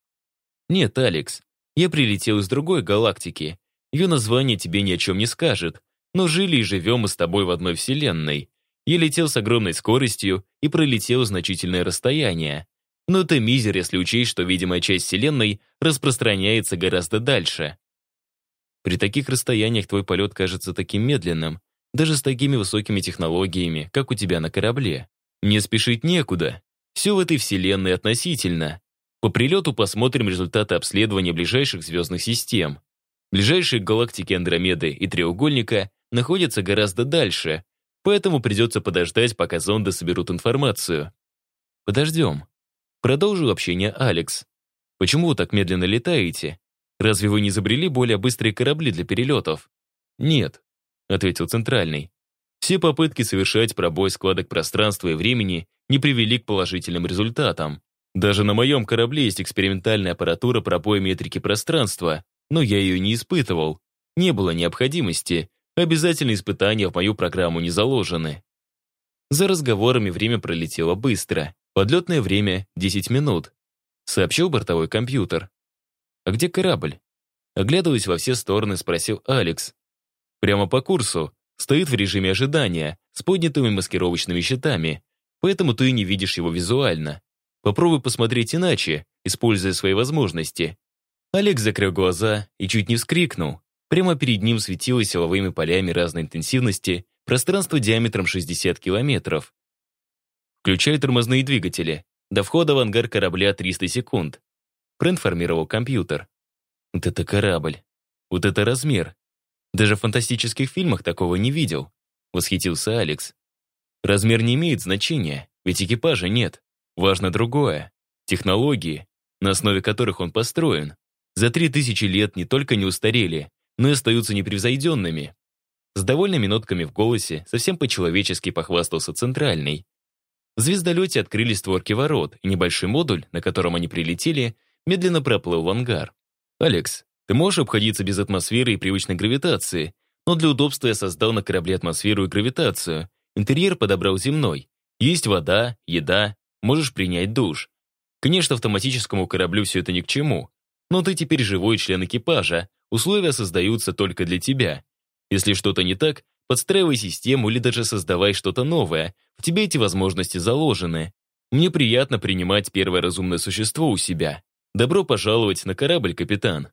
Нет, Алекс, я прилетел из другой галактики. Ее название тебе ни о чем не скажет, но жили и живем мы с тобой в одной вселенной. Я летел с огромной скоростью и пролетел значительное расстояние. Но это мизер, если учесть, что видимая часть Вселенной распространяется гораздо дальше. При таких расстояниях твой полет кажется таким медленным, даже с такими высокими технологиями, как у тебя на корабле. Не спешить некуда. Все в этой Вселенной относительно. По прилету посмотрим результаты обследования ближайших звездных систем. Ближайшие галактики Андромеды и Треугольника находятся гораздо дальше, поэтому придется подождать, пока зонды соберут информацию. Подождем. Продолжил общение Алекс. Почему вы так медленно летаете? Разве вы не изобрели более быстрые корабли для перелетов? Нет, ответил Центральный. Все попытки совершать пробой складок пространства и времени не привели к положительным результатам. Даже на моем корабле есть экспериментальная аппаратура пробоя метрики пространства, но я ее не испытывал. Не было необходимости. Обязательные испытания в мою программу не заложены. За разговорами время пролетело быстро. Подлетное время — 10 минут. Сообщил бортовой компьютер. «А где корабль?» Оглядываясь во все стороны, спросил Алекс. «Прямо по курсу. Стоит в режиме ожидания, с поднятыми маскировочными щитами, поэтому ты не видишь его визуально. Попробуй посмотреть иначе, используя свои возможности». Алекс закрыл глаза и чуть не вскрикнул. Прямо перед ним светилось силовыми полями разной интенсивности пространство диаметром 60 километров. Включай тормозные двигатели. До входа в ангар корабля 300 секунд. Проинформировал компьютер. Вот это корабль. Вот это размер. Даже в фантастических фильмах такого не видел. Восхитился Алекс. Размер не имеет значения, ведь экипажа нет. Важно другое. Технологии, на основе которых он построен, за три тысячи лет не только не устарели, но и остаются непревзойденными. С довольными нотками в голосе совсем по-человечески похвастался Центральный. В звездолете открылись створки ворот, и небольшой модуль, на котором они прилетели, медленно проплыл в ангар. «Алекс, ты можешь обходиться без атмосферы и привычной гравитации, но для удобства я создал на корабле атмосферу и гравитацию. Интерьер подобрал земной. Есть вода, еда, можешь принять душ. Конечно, автоматическому кораблю все это ни к чему, но ты теперь живой член экипажа, условия создаются только для тебя. Если что-то не так, Подстраивай систему или даже создавай что-то новое. В тебе эти возможности заложены. Мне приятно принимать первое разумное существо у себя. Добро пожаловать на корабль, капитан.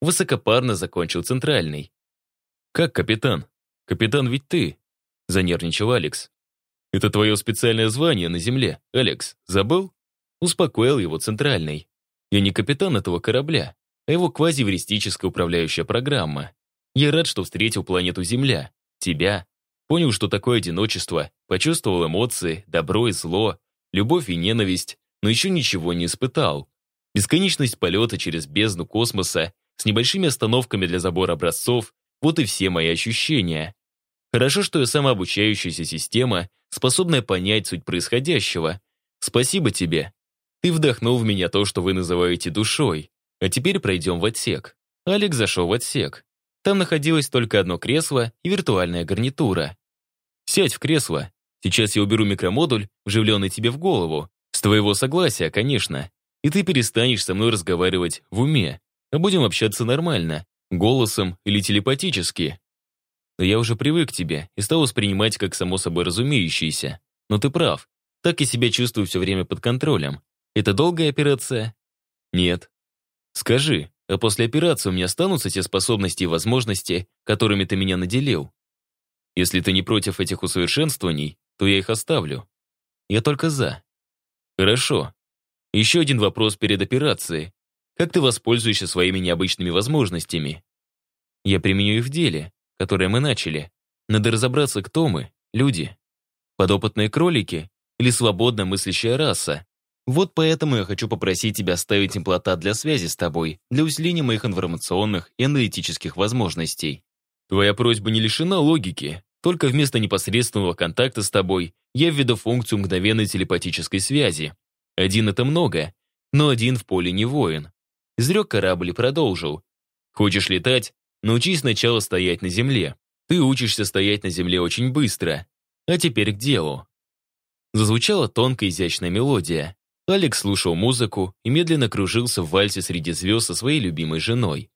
Высокопарно закончил центральный. Как капитан? Капитан ведь ты. Занервничал Алекс. Это твое специальное звание на земле, Алекс. Забыл? Успокоил его центральный. Я не капитан этого корабля, а его квазивристическая управляющая программа. Я рад, что встретил планету Земля тебя. Понял, что такое одиночество, почувствовал эмоции, добро и зло, любовь и ненависть, но еще ничего не испытал. Бесконечность полета через бездну космоса с небольшими остановками для забора образцов — вот и все мои ощущения. Хорошо, что я самообучающаяся система, способная понять суть происходящего. Спасибо тебе. Ты вдохнул в меня то, что вы называете душой. А теперь пройдем в отсек. Алекс зашел в отсек. Там находилось только одно кресло и виртуальная гарнитура. «Сядь в кресло. Сейчас я уберу микромодуль, вживленный тебе в голову. С твоего согласия, конечно. И ты перестанешь со мной разговаривать в уме. А будем общаться нормально, голосом или телепатически. Я уже привык к тебе и стал воспринимать как само собой разумеющееся. Но ты прав. Так и себя чувствую все время под контролем. Это долгая операция? Нет. Скажи, а после операции у меня останутся те способности и возможности, которыми ты меня наделил. Если ты не против этих усовершенствований, то я их оставлю. Я только за. Хорошо. Еще один вопрос перед операцией. Как ты воспользуешься своими необычными возможностями? Я применю их в деле, которое мы начали. Надо разобраться, кто мы, люди. Подопытные кролики или свободно мыслящая раса, вот поэтому я хочу попросить тебя оставить имплантат для связи с тобой, для усиления моих информационных и аналитических возможностей. Твоя просьба не лишена логики, только вместо непосредственного контакта с тобой я введу функцию мгновенной телепатической связи. Один — это много, но один в поле не воин. Изрек корабль и продолжил. Хочешь летать? Научись сначала стоять на земле. Ты учишься стоять на земле очень быстро. А теперь к делу. Зазвучала тонкая изящная мелодия. Алекс слушал музыку и медленно кружился в вальсе среди звезд со своей любимой женой.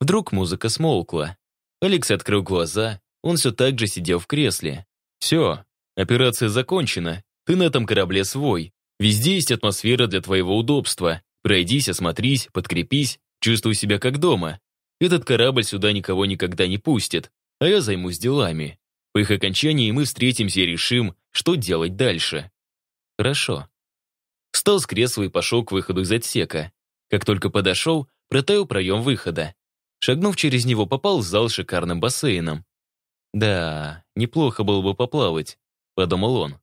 Вдруг музыка смолкла. Алекс открыл глаза, он все так же сидел в кресле. Все, Операция закончена. Ты на этом корабле свой. Везде есть атмосфера для твоего удобства. Пройдись, осмотрись, подкрепись, чувствуй себя как дома. Этот корабль сюда никого никогда не пустит, а я займусь делами. По их окончании мы встретимся и решим, что делать дальше. Хорошо. Встал с кресла и пошел к выходу из отсека. Как только подошел, протаял проем выхода. Шагнув через него, попал в зал с шикарным бассейном. «Да, неплохо было бы поплавать», — подумал он.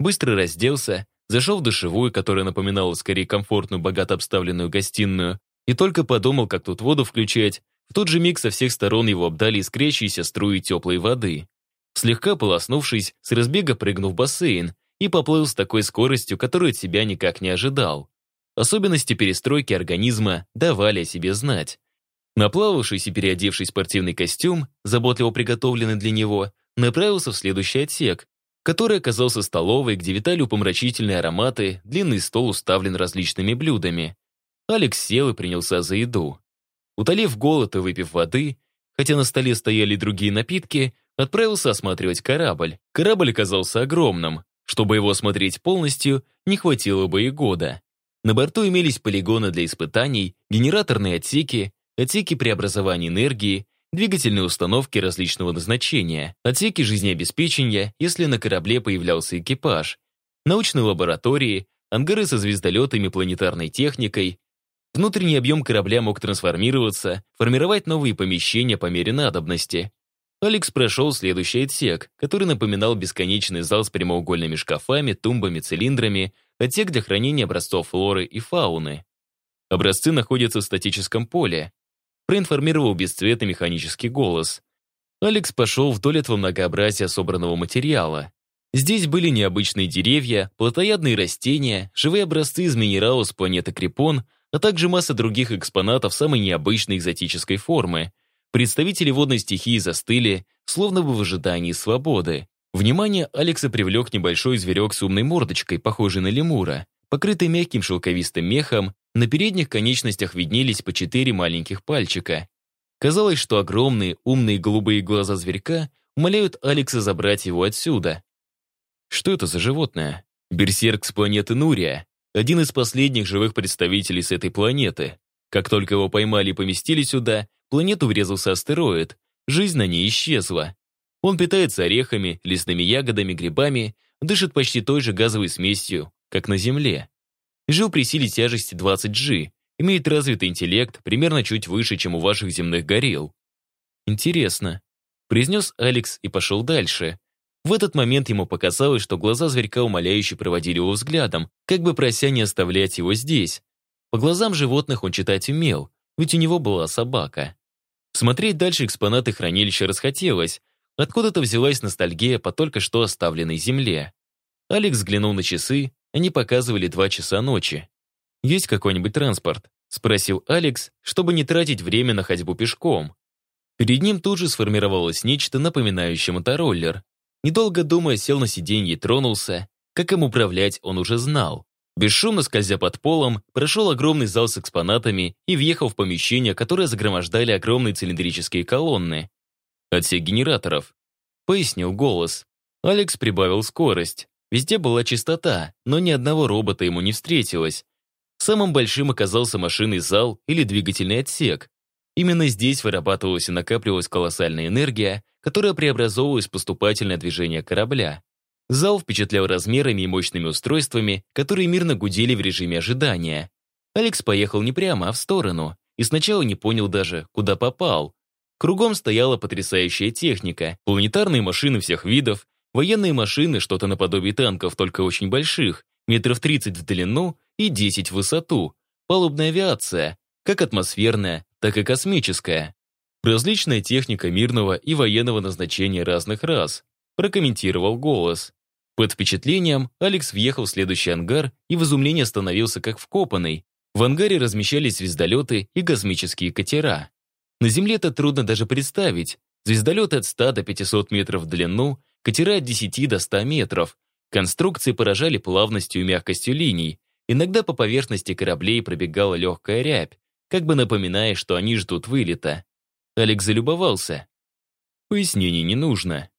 Быстро разделся, зашел в душевую, которая напоминала скорее комфортную, богато обставленную гостиную, и только подумал, как тут воду включать, в тот же миг со всех сторон его обдали искрящиеся струи теплой воды. Слегка полоснувшись, с разбега прыгнув в бассейн и поплыл с такой скоростью, которую от себя никак не ожидал. Особенности перестройки организма давали о себе знать. Наплававшись и переодевший спортивный костюм, заботливо приготовленный для него, направился в следующий отсек, который оказался столовой, где витали упомрачительные ароматы, длинный стол уставлен различными блюдами. Алекс сел и принялся за еду. Утолив голод и выпив воды, хотя на столе стояли другие напитки, отправился осматривать корабль. Корабль оказался огромным. Чтобы его осмотреть полностью, не хватило бы и года. На борту имелись полигоны для испытаний, генераторные отсеки, отсеки преобразования энергии, двигательные установки различного назначения, отсеки жизнеобеспечения, если на корабле появлялся экипаж, научные лаборатории, ангары со звездолетами, планетарной техникой, Внутренний объем корабля мог трансформироваться, формировать новые помещения по мере надобности. Алекс прошел следующий отсек, который напоминал бесконечный зал с прямоугольными шкафами, тумбами, цилиндрами, отсек для хранения образцов флоры и фауны. Образцы находятся в статическом поле. Проинформировал бесцветный механический голос. Алекс пошел вдоль этого многообразия собранного материала. Здесь были необычные деревья, плотоядные растения, живые образцы из минералов с планеты Крипон — а также масса других экспонатов самой необычной экзотической формы. Представители водной стихии застыли, словно бы в ожидании свободы. Внимание Алекса привлек небольшой зверек с умной мордочкой, похожий на лемура. Покрытый мягким шелковистым мехом, на передних конечностях виднелись по четыре маленьких пальчика. Казалось, что огромные, умные голубые глаза зверька умоляют Алекса забрать его отсюда. Что это за животное? Берсерк с планеты Нурия, один из последних живых представителей с этой планеты. Как только его поймали и поместили сюда, планету врезался астероид, жизнь на ней исчезла. Он питается орехами, лесными ягодами, грибами, дышит почти той же газовой смесью, как на Земле. Жил при силе тяжести 20G, имеет развитый интеллект примерно чуть выше, чем у ваших земных горилл. Интересно, произнес Алекс и пошел дальше, в этот момент ему показалось, что глаза зверька умоляюще проводили его взглядом, как бы прося не оставлять его здесь. По глазам животных он читать умел, ведь у него была собака. Смотреть дальше экспонаты хранилища расхотелось. Откуда-то взялась ностальгия по только что оставленной земле. Алекс взглянул на часы, они показывали два часа ночи. «Есть какой-нибудь транспорт?» — спросил Алекс, чтобы не тратить время на ходьбу пешком. Перед ним тут же сформировалось нечто, напоминающее мотороллер. Недолго думая, сел на сиденье и тронулся. Как им управлять, он уже знал. Бесшумно скользя под полом, прошел огромный зал с экспонатами и въехал в помещение, которое загромождали огромные цилиндрические колонны. «Отсек генераторов», — пояснил голос. Алекс прибавил скорость. Везде была чистота, но ни одного робота ему не встретилось. Самым большим оказался машинный зал или двигательный отсек. Именно здесь вырабатывалась и накапливалась колоссальная энергия, которая преобразовывалась в поступательное движение корабля. Зал впечатлял размерами и мощными устройствами, которые мирно гудели в режиме ожидания. Алекс поехал не прямо, а в сторону, и сначала не понял даже, куда попал. Кругом стояла потрясающая техника, планетарные машины всех видов, военные машины, что-то наподобие танков, только очень больших, метров 30 в длину и 10 в высоту, палубная авиация, как атмосферная, так и космическая. Различная техника мирного и военного назначения разных рас, прокомментировал голос. Под впечатлением Алекс въехал в следующий ангар и в изумлении остановился как вкопанный. В ангаре размещались звездолеты и космические катера. На Земле это трудно даже представить. Звездолеты от 100 до 500 метров в длину, катера от 10 до 100 метров. Конструкции поражали плавностью и мягкостью линий. Иногда по поверхности кораблей пробегала легкая рябь, как бы напоминая, что они ждут вылета. Алекс залюбовался. Пояснений не нужно.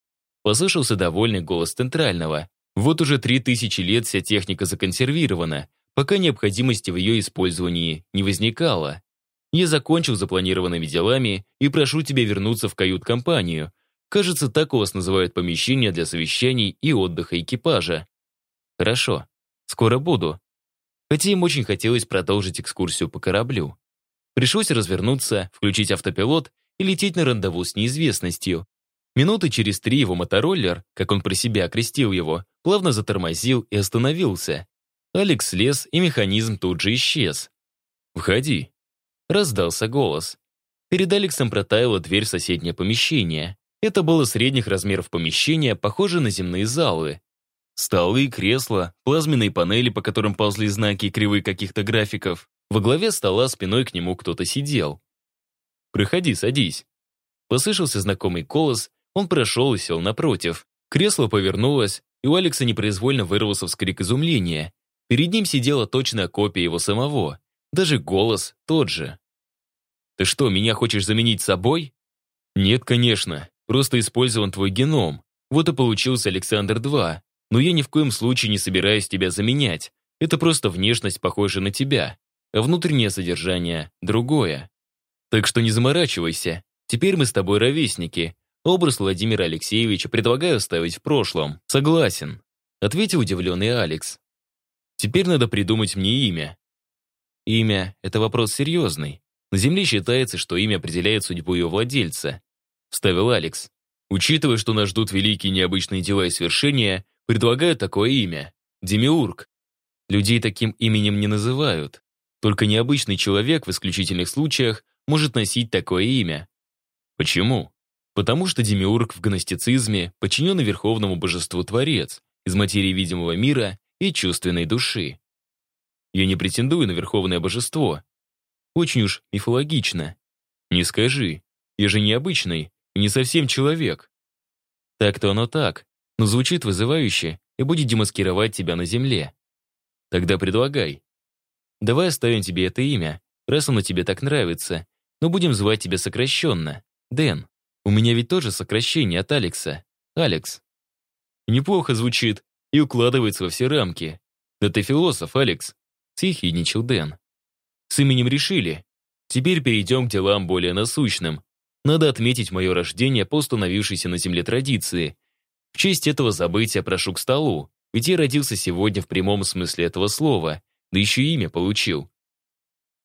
Послышался довольный голос Центрального. Вот уже три тысячи лет вся техника законсервирована, пока необходимости в ее использовании не возникало. Я закончил запланированными делами и прошу тебя вернуться в кают-компанию. Кажется, так у вас называют помещение для совещаний и отдыха экипажа. Хорошо, скоро буду. Хотя им очень хотелось продолжить экскурсию по кораблю. Пришлось развернуться, включить автопилот и лететь на рандеву с неизвестностью. Минуты через три его мотороллер, как он про себя окрестил его, плавно затормозил и остановился. Алекс слез, и механизм тут же исчез. «Входи», — раздался голос. Перед Алексом протаяла дверь в соседнее помещение. Это было средних размеров помещение, похоже на земные залы. Столы, кресла, плазменные панели, по которым ползли знаки и кривые каких-то графиков. Во главе стола спиной к нему кто-то сидел. «Проходи, садись». Послышался знакомый голос, он прошел и сел напротив. Кресло повернулось, и у Алекса непроизвольно вырвался вскрик изумления. Перед ним сидела точная копия его самого. Даже голос тот же. «Ты что, меня хочешь заменить собой?» «Нет, конечно. Просто использован твой геном. Вот и получился Александр-2. Но я ни в коем случае не собираюсь тебя заменять. Это просто внешность, похожа на тебя. А внутреннее содержание — другое. Так что не заморачивайся. Теперь мы с тобой ровесники. Образ Владимира Алексеевича предлагаю оставить в прошлом. Согласен. Ответил удивленный Алекс. Теперь надо придумать мне имя. Имя — это вопрос серьезный. На Земле считается, что имя определяет судьбу ее владельца. Вставил Алекс. Учитывая, что нас ждут великие необычные дела и свершения, предлагаю такое имя. Демиург. Людей таким именем не называют. Только необычный человек в исключительных случаях может носить такое имя. Почему? Потому что демиург в гностицизме подчинен верховному божеству Творец из материи видимого мира и чувственной души. Я не претендую на верховное божество. Очень уж мифологично. Не скажи, я же необычный не совсем человек. Так-то оно так, но звучит вызывающе и будет демаскировать тебя на земле. Тогда предлагай. Давай оставим тебе это имя, раз оно тебе так нравится, но будем звать тебя сокращенно. Дэн. У меня ведь тоже сокращение от Алекса. Алекс. Неплохо звучит и укладывается во все рамки. Да ты философ, Алекс. Съехидничал Дэн. С именем решили. Теперь перейдем к делам более насущным. Надо отметить мое рождение по установившейся на Земле традиции. В честь этого события прошу к столу, ведь я родился сегодня в прямом смысле этого слова, да еще имя получил.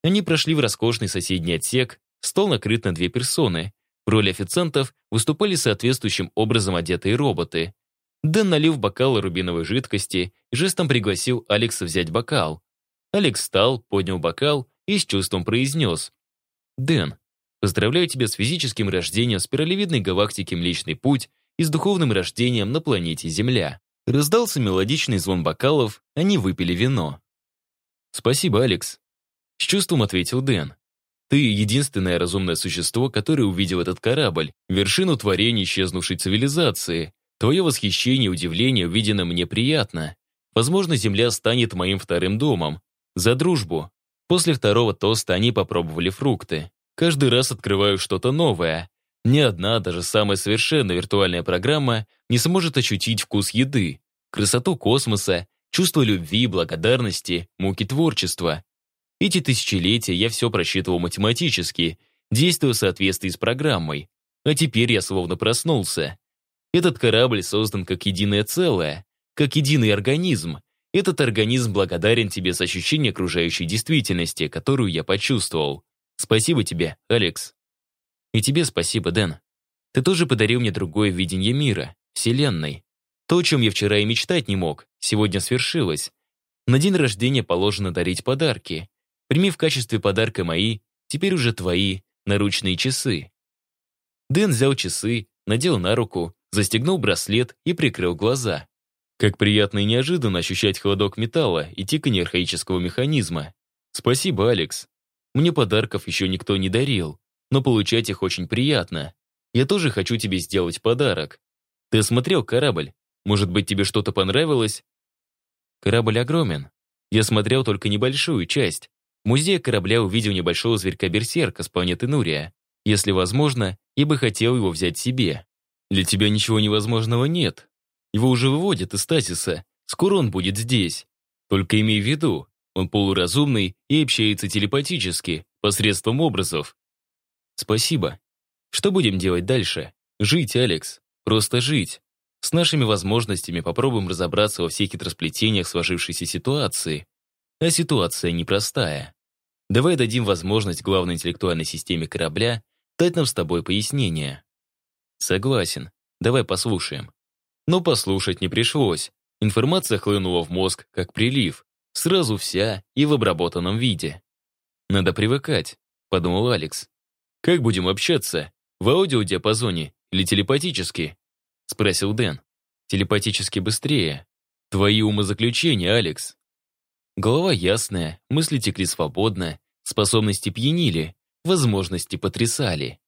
Они прошли в роскошный соседний отсек, стол накрыт на две персоны. В роли официантов выступали соответствующим образом одетые роботы. Дэн налил в бокал рубиновой жидкости и жестом пригласил Алекса взять бокал. Алекс встал, поднял бокал и с чувством произнес. «Дэн, поздравляю тебя с физическим рождением спиралевидной галактики Млечный Путь и с духовным рождением на планете Земля». Раздался мелодичный звон бокалов, они выпили вино. «Спасибо, Алекс», — с чувством ответил Дэн. «Ты единственное разумное существо, которое увидел этот корабль, вершину творения исчезнувшей цивилизации, Твое восхищение и удивление увидено мне приятно. Возможно, земля станет моим вторым домом. За дружбу. После второго тоста они попробовали фрукты. Каждый раз открываю что-то новое. Ни одна, даже самая совершенная виртуальная программа не сможет ощутить вкус еды, красоту космоса, чувство любви, благодарности, муки творчества. Эти тысячелетия я все просчитывал математически, действуя в соответствии с программой. А теперь я словно проснулся. Этот корабль создан как единое целое, как единый организм. Этот организм благодарен тебе с ощущением окружающей действительности, которую я почувствовал. Спасибо тебе, Алекс. И тебе спасибо, Дэн. Ты тоже подарил мне другое видение мира, Вселенной. То, о чем я вчера и мечтать не мог, сегодня свершилось. На день рождения положено дарить подарки. Прими в качестве подарка мои, теперь уже твои, наручные часы. Дэн взял часы, надел на руку, застегнул браслет и прикрыл глаза. Как приятно и неожиданно ощущать холодок металла и тиканье архаического механизма. Спасибо, Алекс. Мне подарков еще никто не дарил, но получать их очень приятно. Я тоже хочу тебе сделать подарок. Ты осмотрел корабль? Может быть, тебе что-то понравилось? Корабль огромен. Я смотрел только небольшую часть. В музее корабля увидел небольшого зверька-берсерка с планеты Нурия. Если возможно, я бы хотел его взять себе. Для тебя ничего невозможного нет. Его уже выводят из стазиса. Скоро он будет здесь. Только имей в виду, он полуразумный и общается телепатически, посредством образов. Спасибо. Что будем делать дальше? Жить, Алекс. Просто жить. С нашими возможностями попробуем разобраться во всех хитросплетениях сложившейся ситуации. А ситуация непростая. Давай дадим возможность главной интеллектуальной системе корабля дать нам с тобой пояснение. Согласен. Давай послушаем. Но послушать не пришлось. Информация хлынула в мозг, как прилив. Сразу вся и в обработанном виде. «Надо привыкать», — подумал Алекс. «Как будем общаться? В аудиодиапазоне или телепатически?» — спросил Дэн. «Телепатически быстрее. Твои умозаключения, Алекс». Голова ясная, мысли текли свободно, способности пьянили, возможности потрясали.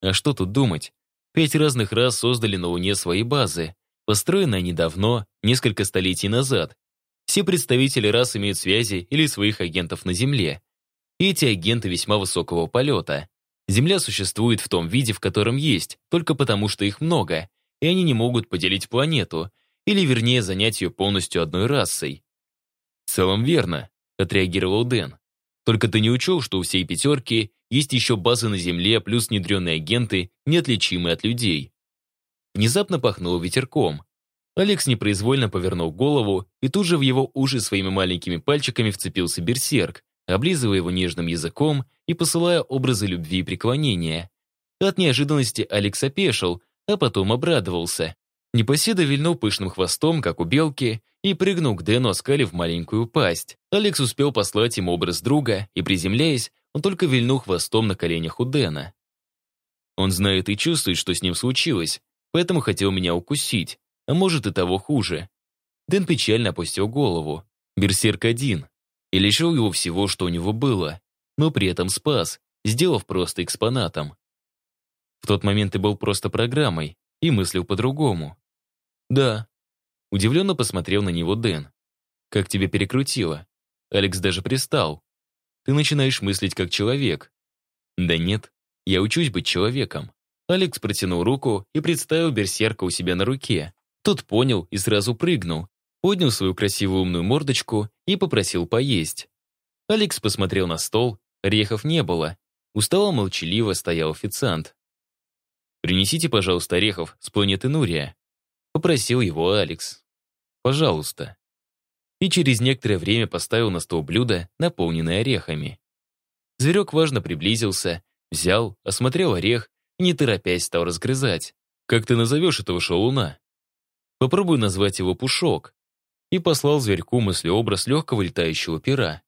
А что тут думать? Пять разных раз создали на Луне свои базы, построенные они давно, несколько столетий назад. Все представители рас имеют связи или своих агентов на Земле. Эти агенты весьма высокого полета. Земля существует в том виде, в котором есть, только потому что их много, и они не могут поделить планету, или вернее занять ее полностью одной расой. «В целом верно», — отреагировал Дэн. «Только ты не учел, что у всей пятерки есть еще базы на Земле, плюс внедренные агенты, неотличимые от людей». Внезапно пахнуло ветерком. Алекс непроизвольно повернул голову, и тут же в его уши своими маленькими пальчиками вцепился берсерк, облизывая его нежным языком и посылая образы любви и преклонения. От неожиданности Алекс опешил, а потом обрадовался. Непоседа вильнул пышным хвостом, как у белки, и прыгнул к Дэну, оскалив маленькую пасть. Алекс успел послать ему образ друга, и, приземляясь, он только вильнул хвостом на коленях у Дэна. Он знает и чувствует, что с ним случилось, поэтому хотел меня укусить, а может и того хуже. Дэн печально опустил голову. Берсерк один. И лишил его всего, что у него было, но при этом спас, сделав просто экспонатом. В тот момент ты был просто программой и мыслил по-другому. «Да». Удивленно посмотрел на него Дэн. «Как тебя перекрутило?» Алекс даже пристал. «Ты начинаешь мыслить как человек». «Да нет, я учусь быть человеком». Алекс протянул руку и представил берсерка у себя на руке. Тот понял и сразу прыгнул, поднял свою красивую умную мордочку и попросил поесть. Алекс посмотрел на стол, орехов не было. Устало молчаливо стоял официант. «Принесите, пожалуйста, орехов с планеты Нурия», Попросил его Алекс. «Пожалуйста». И через некоторое время поставил на стол блюдо, наполненное орехами. Зверек важно приблизился, взял, осмотрел орех и, не торопясь, стал разгрызать. «Как ты назовешь этого шалуна?» «Попробуй назвать его Пушок». И послал зверьку мыслеобраз легкого летающего пера.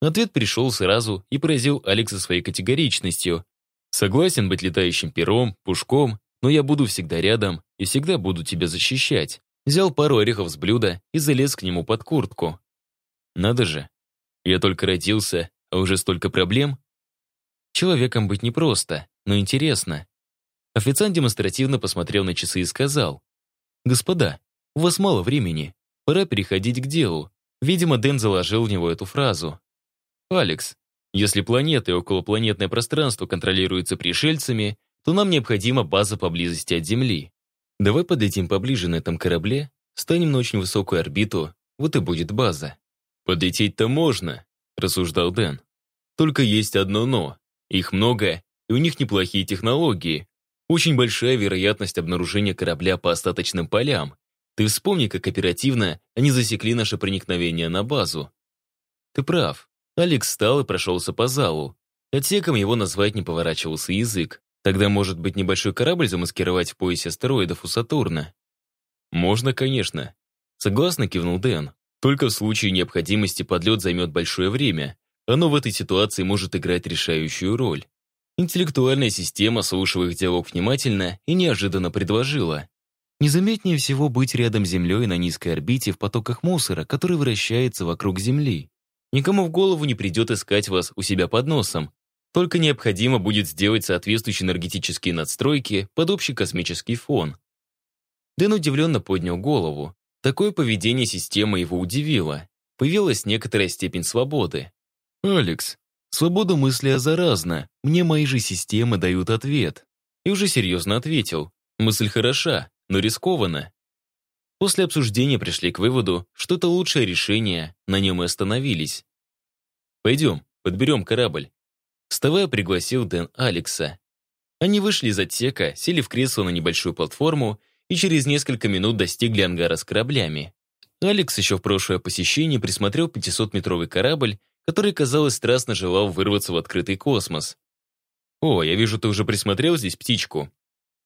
Ответ пришел сразу и поразил Алекса своей категоричностью. Согласен быть летающим пером, пушком, но я буду всегда рядом и всегда буду тебя защищать. Взял пару орехов с блюда и залез к нему под куртку. Надо же. Я только родился, а уже столько проблем. Человеком быть непросто, но интересно. Официант демонстративно посмотрел на часы и сказал. «Господа, у вас мало времени. Пора переходить к делу». Видимо, Дэн заложил в него эту фразу. «Алекс, если планеты и околопланетное пространство контролируются пришельцами, то нам необходима база поблизости от Земли. Давай подлетим поближе на этом корабле, станем на очень высокую орбиту, вот и будет база. Подлететь-то можно, рассуждал Дэн. Только есть одно «но». Их много, и у них неплохие технологии. Очень большая вероятность обнаружения корабля по остаточным полям. Ты вспомни, как оперативно они засекли наше проникновение на базу. Ты прав. Алекс встал и прошелся по залу. Отсеком его назвать не поворачивался язык. Тогда, может быть, небольшой корабль замаскировать в поясе астероидов у Сатурна? Можно, конечно. Согласно кивнул Дэн. Только в случае необходимости подлет займет большое время. Оно в этой ситуации может играть решающую роль. Интеллектуальная система, слушала их диалог внимательно и неожиданно предложила. Незаметнее всего быть рядом с Землей на низкой орбите в потоках мусора, который вращается вокруг Земли. Никому в голову не придет искать вас у себя под носом, только необходимо будет сделать соответствующие энергетические надстройки под общий космический фон. Дэн удивленно поднял голову. Такое поведение системы его удивило. Появилась некоторая степень свободы. «Алекс, свобода мысли заразна. Мне мои же системы дают ответ». И уже серьезно ответил. Мысль хороша, но рискованно. После обсуждения пришли к выводу, что это лучшее решение, на нем и остановились. «Пойдем, подберем корабль». Вставая, пригласил Дэн Алекса. Они вышли из отсека, сели в кресло на небольшую платформу и через несколько минут достигли ангара с кораблями. Алекс еще в прошлое посещение присмотрел 500-метровый корабль, который, казалось, страстно желал вырваться в открытый космос. «О, я вижу, ты уже присмотрел здесь птичку?»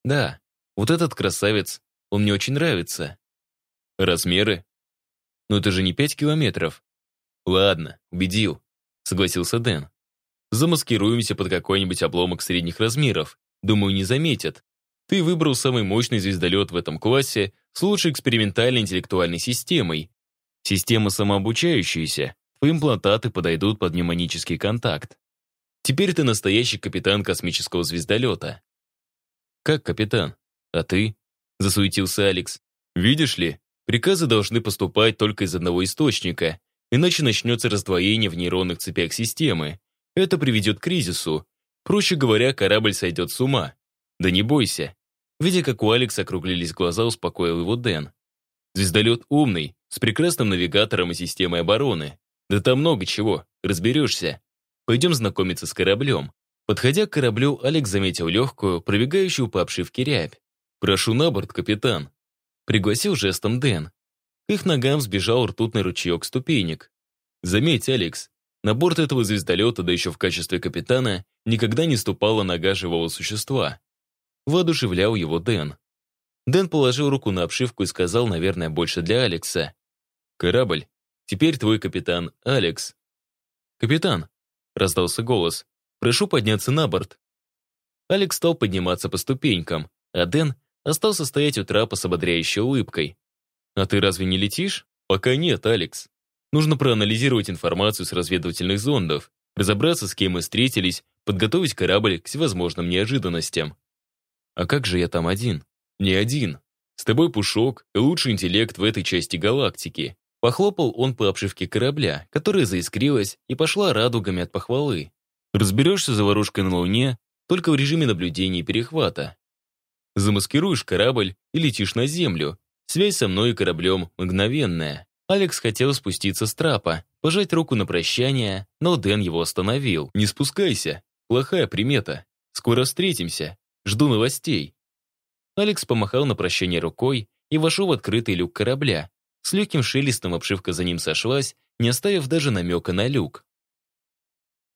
«Да, вот этот красавец, он мне очень нравится». Размеры? Ну это же не пять километров. Ладно, убедил, согласился Дэн. Замаскируемся под какой-нибудь обломок средних размеров. Думаю, не заметят. Ты выбрал самый мощный звездолет в этом классе с лучшей экспериментальной интеллектуальной системой. Система самообучающаяся. Имплантаты подойдут под мнемонический контакт. Теперь ты настоящий капитан космического звездолета. Как капитан? А ты? Засуетился Алекс. Видишь ли, Приказы должны поступать только из одного источника, иначе начнется раздвоение в нейронных цепях системы. Это приведет к кризису. Проще говоря, корабль сойдет с ума. Да не бойся. Видя, как у Алекса округлились глаза, успокоил его Дэн. Звездолет умный, с прекрасным навигатором и системой обороны. Да там много чего, разберешься. Пойдем знакомиться с кораблем. Подходя к кораблю, Алекс заметил легкую, пробегающую по обшивке рябь. «Прошу на борт, капитан», Пригласил жестом Дэн. К их ногам сбежал ртутный ручеек ступенек. Заметь, Алекс, на борт этого звездолета, да еще в качестве капитана, никогда не ступала нога живого существа. Воодушевлял его Дэн. Дэн положил руку на обшивку и сказал, наверное, больше для Алекса. «Корабль, теперь твой капитан, Алекс». «Капитан», — раздался голос, — «прошу подняться на борт». Алекс стал подниматься по ступенькам, а Дэн Остался стоять у трапа с ободряющей улыбкой. «А ты разве не летишь?» «Пока нет, Алекс. Нужно проанализировать информацию с разведывательных зондов, разобраться, с кем мы встретились, подготовить корабль к всевозможным неожиданностям». «А как же я там один?» «Не один. С тобой Пушок и лучший интеллект в этой части галактики». Похлопал он по обшивке корабля, которая заискрилась и пошла радугами от похвалы. «Разберешься за ворожкой на Луне только в режиме наблюдения и перехвата. Замаскируешь корабль и летишь на землю. Связь со мной и кораблем мгновенная. Алекс хотел спуститься с трапа, пожать руку на прощание, но Дэн его остановил. «Не спускайся. Плохая примета. Скоро встретимся. Жду новостей». Алекс помахал на прощание рукой и вошел в открытый люк корабля. С легким шелестом обшивка за ним сошлась, не оставив даже намека на люк.